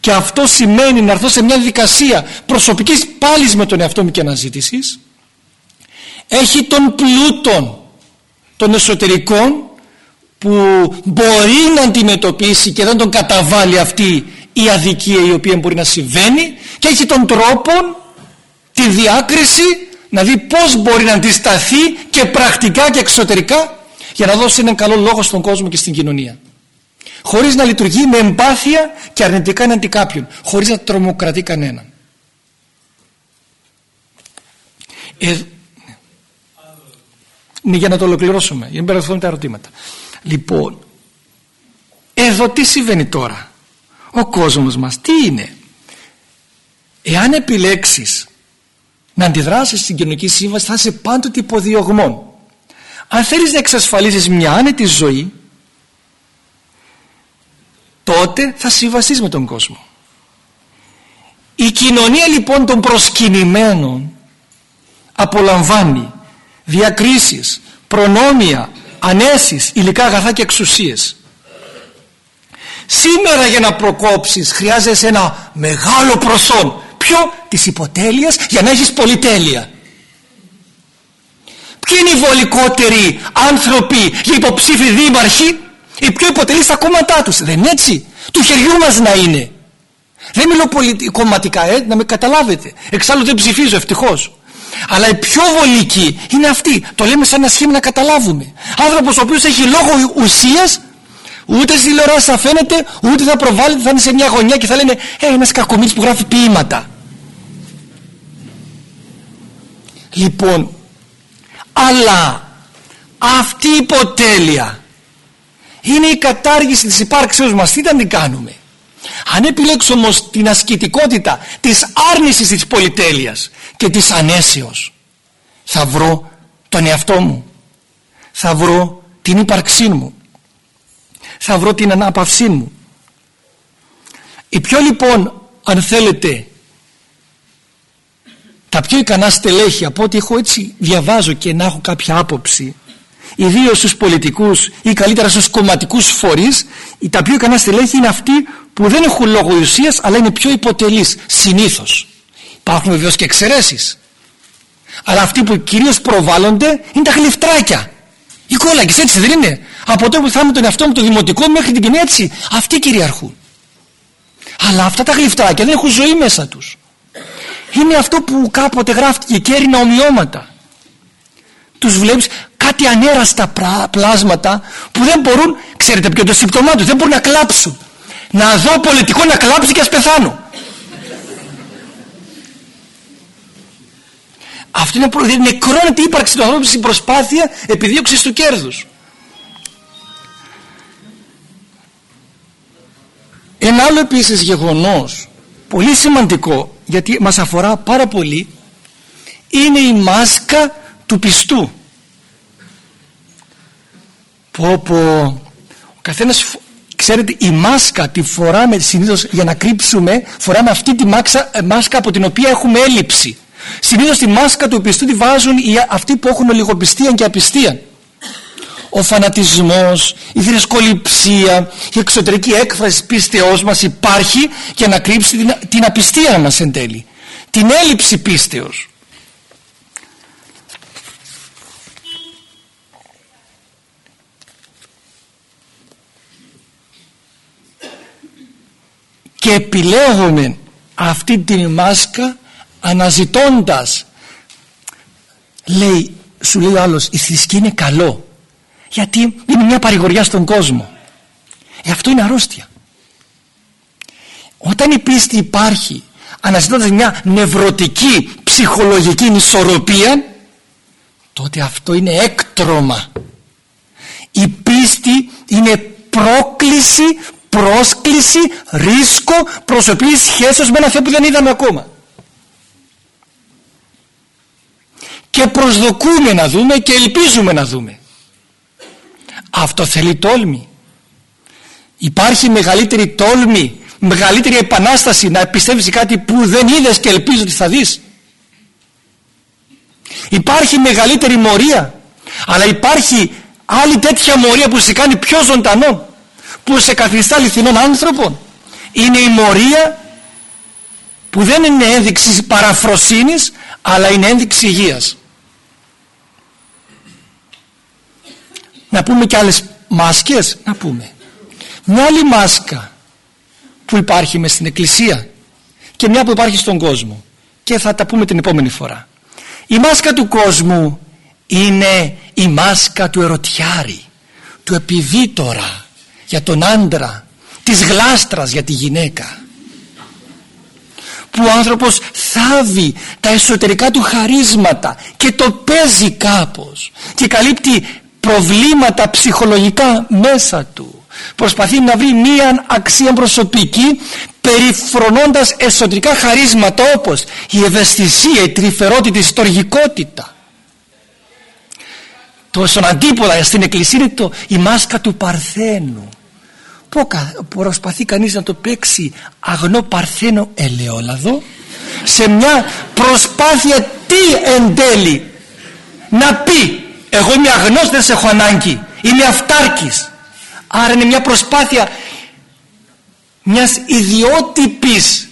και αυτό σημαίνει να έρθω σε μια δικασία προσωπικής πάλι με τον εαυτό μου και αναζήτησης, έχει τον πλούτον των εσωτερικών που μπορεί να αντιμετωπίσει και δεν τον καταβάλει αυτή η αδικία η οποία μπορεί να συμβαίνει και έχει τον τρόπο τη διάκριση να δει πώς μπορεί να αντισταθεί και πρακτικά και εξωτερικά για να δώσει έναν καλό λόγο στον κόσμο και στην κοινωνία. Χωρίς να λειτουργεί με εμπάθεια και αρνητικά εναντί κάποιον. Χωρίς να τρομοκρατεί κανέναν. Ε, ναι, για να το ολοκληρώσουμε. Για να περαστούν τα ερωτήματα λοιπόν εδώ τι συμβαίνει τώρα; Ο κόσμος μας τι είναι; Εάν επιλέξεις να αντιδράσεις στην κοινωνική σύμβαση θα είσαι πάντοτε υποδιωγμόν αν θέλεις να εξασφαλίσεις μια άνετη ζωή τότε θα συμβαστείς με τον κόσμο. Η κοινωνία λοιπόν των προσκυνημένων απολαμβάνει διακρίσεις, προνόμια, ανέσεις, υλικά αγαθά και εξουσίες σήμερα για να προκόψεις χρειάζεσαι ένα μεγάλο προσόν Ποιο; Της υποτέλειας για να έχεις πολυτέλεια. Ποιοι είναι οι βολικότεροι άνθρωποι για υποψήφοι δήμαρχοι, οι πιο υποτελείς στα κόμματά τους. Δεν είναι έτσι; Του χεριού μας να είναι. Δεν μιλώ κομματικά, ε, να με καταλάβετε. Εξάλλου δεν ψηφίζω, ευτυχώς. Αλλά οι πιο βολικοί είναι αυτοί. Το λέμε σαν ένα σχήμα να καταλάβουμε. Άνθρωπος ο οποίος έχει λόγο ουσίας, ούτε στη τηλεόραση θα φαίνεται, ούτε θα προβάλλεται, θα είναι σε μια γωνιά και θα λένε Ε, ένας κακομίτη που γράφει ποίηματα. Λοιπόν, αλλά αυτή η υποτέλεια είναι η κατάργηση της υπάρξεως μας. Τι ήταν τι κάνουμε; Αν επιλέξω όμως την ασκητικότητα της άρνησης της πολυτέλειας και της ανέσεως θα βρω τον εαυτό μου. Θα βρω την ύπαρξή μου. Θα βρω την ανάπαυσή μου. Η πιο λοιπόν αν θέλετε τα πιο ικανά στελέχη από ό,τι έχω έτσι διαβάζω και να έχω κάποια άποψη ιδίως στους πολιτικούς ή καλύτερα στους κομματικούς φορείς τα πιο ικανά στελέχη είναι αυτοί που δεν έχουν λόγο ουσίας αλλά είναι πιο υποτελείς συνήθως. Υπάρχουν βεβαίως και εξαιρέσεις. Αλλά αυτοί που κυρίως προβάλλονται είναι τα γλυφτράκια. Οι κόλακες έτσι δεν είναι. Από τότε που θα είμαι τον εαυτό μου το δημοτικό μέχρι την κοινή έτσι αυτοί κυριαρχούν. Αλλά αυτά τα γλυφτράκια δεν έχουν ζωή μέσα τους. Είναι αυτό που κάποτε γράφτηκε και έρινα ομοιώματα τους βλέπεις κάτι ανέραστα πλάσματα που δεν μπορούν ξέρετε ποιο το σύμπτωμά τους δεν μπορούν να κλάψουν. Να δω πολιτικό να κλάψει και ας πεθάνω. Αυτό είναι προ... νεκρώνεται η ύπαρξη του ανθρώπου στην προσπάθεια επιδίωξης του κέρδους. Ένα άλλο επίσης γεγονός πολύ σημαντικό γιατί μας αφορά πάρα πολύ είναι η μάσκα του πιστού που ο καθένας ξέρετε η μάσκα τη φοράμε συνήθως για να κρύψουμε φοράμε αυτή τη μάξα, ε, μάσκα από την οποία έχουμε έλλειψη συνήθως τη μάσκα του πιστού τη βάζουν οι, αυτοί που έχουν ολιγοπιστία και απιστία ο φανατισμός, η θρησκοληψία, η εξωτερική έκφραση πίστεώς μας υπάρχει για να κρύψει την, την απιστία μας εν τέλει. Την έλλειψη πίστεως. Και επιλέγουμε αυτή την μάσκα αναζητώντας. Λέει, σου λέει ο άλλος η θρησκεία είναι καλό γιατί είναι μια παρηγοριά στον κόσμο ε, αυτό είναι αρρώστια. Όταν η πίστη υπάρχει αναζητώντας μια νευρωτική ψυχολογική ισορροπία τότε αυτό είναι έκτρωμα. Η πίστη είναι πρόκληση πρόσκληση, ρίσκο προσωπικής σχέσεως με ένα Θεό που δεν είδαμε ακόμα και προσδοκούμε να δούμε και ελπίζουμε να δούμε αυτό θέλει τόλμη. Υπάρχει μεγαλύτερη τόλμη, μεγαλύτερη επανάσταση να πιστεύεις κάτι που δεν είδες και ελπίζω ότι θα δεις. Υπάρχει μεγαλύτερη μορία, αλλά υπάρχει άλλη τέτοια μορία που σε κάνει πιο ζωντανό, που σε καθιστά αληθινών άνθρωπον. Είναι η μορία που δεν είναι ένδειξη παραφροσύνης, αλλά είναι ένδειξη υγείας. Να πούμε και άλλες μάσκες, να πούμε. Μια άλλη μάσκα που υπάρχει μες στην εκκλησία και μια που υπάρχει στον κόσμο και θα τα πούμε την επόμενη φορά. Η μάσκα του κόσμου είναι η μάσκα του ερωτιάρη, του επιδίτορα για τον άντρα, της γλάστρας για τη γυναίκα. Που ο άνθρωπος θάβει τα εσωτερικά του χαρίσματα και το παίζει κάπως και καλύπτει προβλήματα ψυχολογικά μέσα του. Προσπαθεί να βρει μία αξία προσωπική περιφρονώντας εσωτερικά χαρίσματα όπως η ευαισθησία, η τρυφερότητα, η στοργικότητα. Το στον αντίποδα στην εκκλησία είναι το, η μάσκα του Παρθένου. που προσπαθεί κανείς να το παίξει αγνό Παρθένο ελαιόλαδο; Σε μια προσπάθεια τι εν τέλει να πει εγώ είμαι αγνός δεν σε έχω ανάγκη είμαι αυτάρκης άρα είναι μια προσπάθεια μιας ιδιότυπης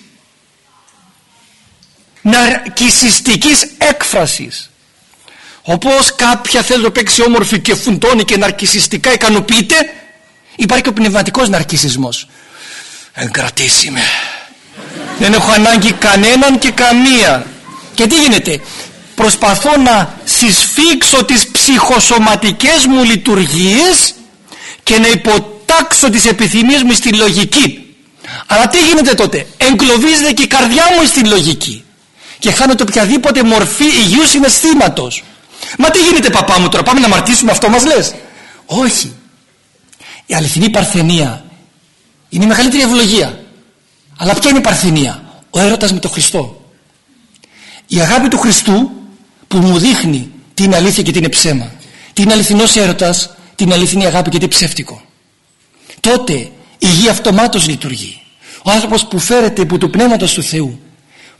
ναρκισιστικής έκφρασης. Όπως κάποια θέλει να παίξει όμορφη και φουντώνει και ναρκισιστικά ικανοποιείται υπάρχει και ο πνευματικός ναρκισισμός εγκρατήσιμε δεν έχω ανάγκη κανέναν και καμία και τι γίνεται; Προσπαθώ να συσφίξω τις ψυχοσωματικές μου λειτουργίες και να υποτάξω τις επιθυμίες μου στη λογική αλλά τι γίνεται τότε; Εγκλωβίζεται και η καρδιά μου στη λογική και χάνεται οποιαδήποτε μορφή υγιούς συναισθήματος. Μα τι γίνεται παπά μου τώρα, πάμε να μαρτήσουμε αυτό μας λες; Όχι. Η αληθινή παρθενία είναι η μεγαλύτερη ευλογία. Αλλά ποια είναι η παρθενία; Ο έρωτας με τον Χριστό. Η αγάπη του Χριστού που μου δείχνει τι είναι αλήθεια και τι είναι ψέμα. Τι είναι αληθινός έρωτας, τι είναι αληθινή αγάπη και τι είναι ψεύτικο. Τότε η γη αυτομάτως λειτουργεί. Ο άνθρωπος που φέρεται από του Πνεύματος του Θεού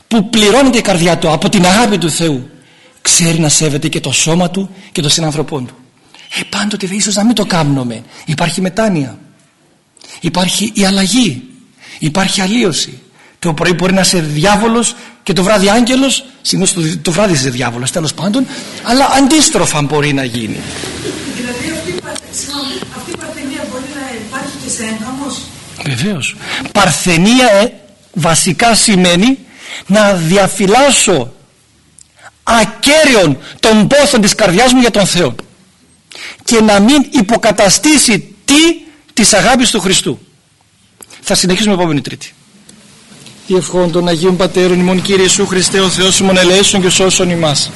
που πληρώνεται η καρδιά του από την αγάπη του Θεού ξέρει να σέβεται και το σώμα του και το συνανθρωπό του ε, πάντοτε ίσως να μην το κάνουμε υπάρχει μετάνοια. Υπάρχει η αλλαγή. Υπάρχει αλλίωση. Το πρωί μπορεί να είσαι διάβολος και το βράδυ άγγελος. Συνήθως το, το βράδυ είσαι διάβολος τέλος πάντων. Αλλά αντίστροφα μπορεί να γίνει. Δηλαδή αυτή, αυτή η παρθενία μπορεί να υπάρχει και σε έγγαμος βεβαίως. Παρθενία ε, βασικά σημαίνει να διαφυλάσω ακέριον τον πόθο της καρδιάς μου για τον Θεό και να μην υποκαταστήσει τι; Της αγάπης του Χριστού. Θα συνεχίσουμε επόμενη τρίτη. Ευχών των Αγίων Πατέρων ημών Κύριε Ιησού Χριστέ ο Θεός ημών ελέησον και σώσον ημάς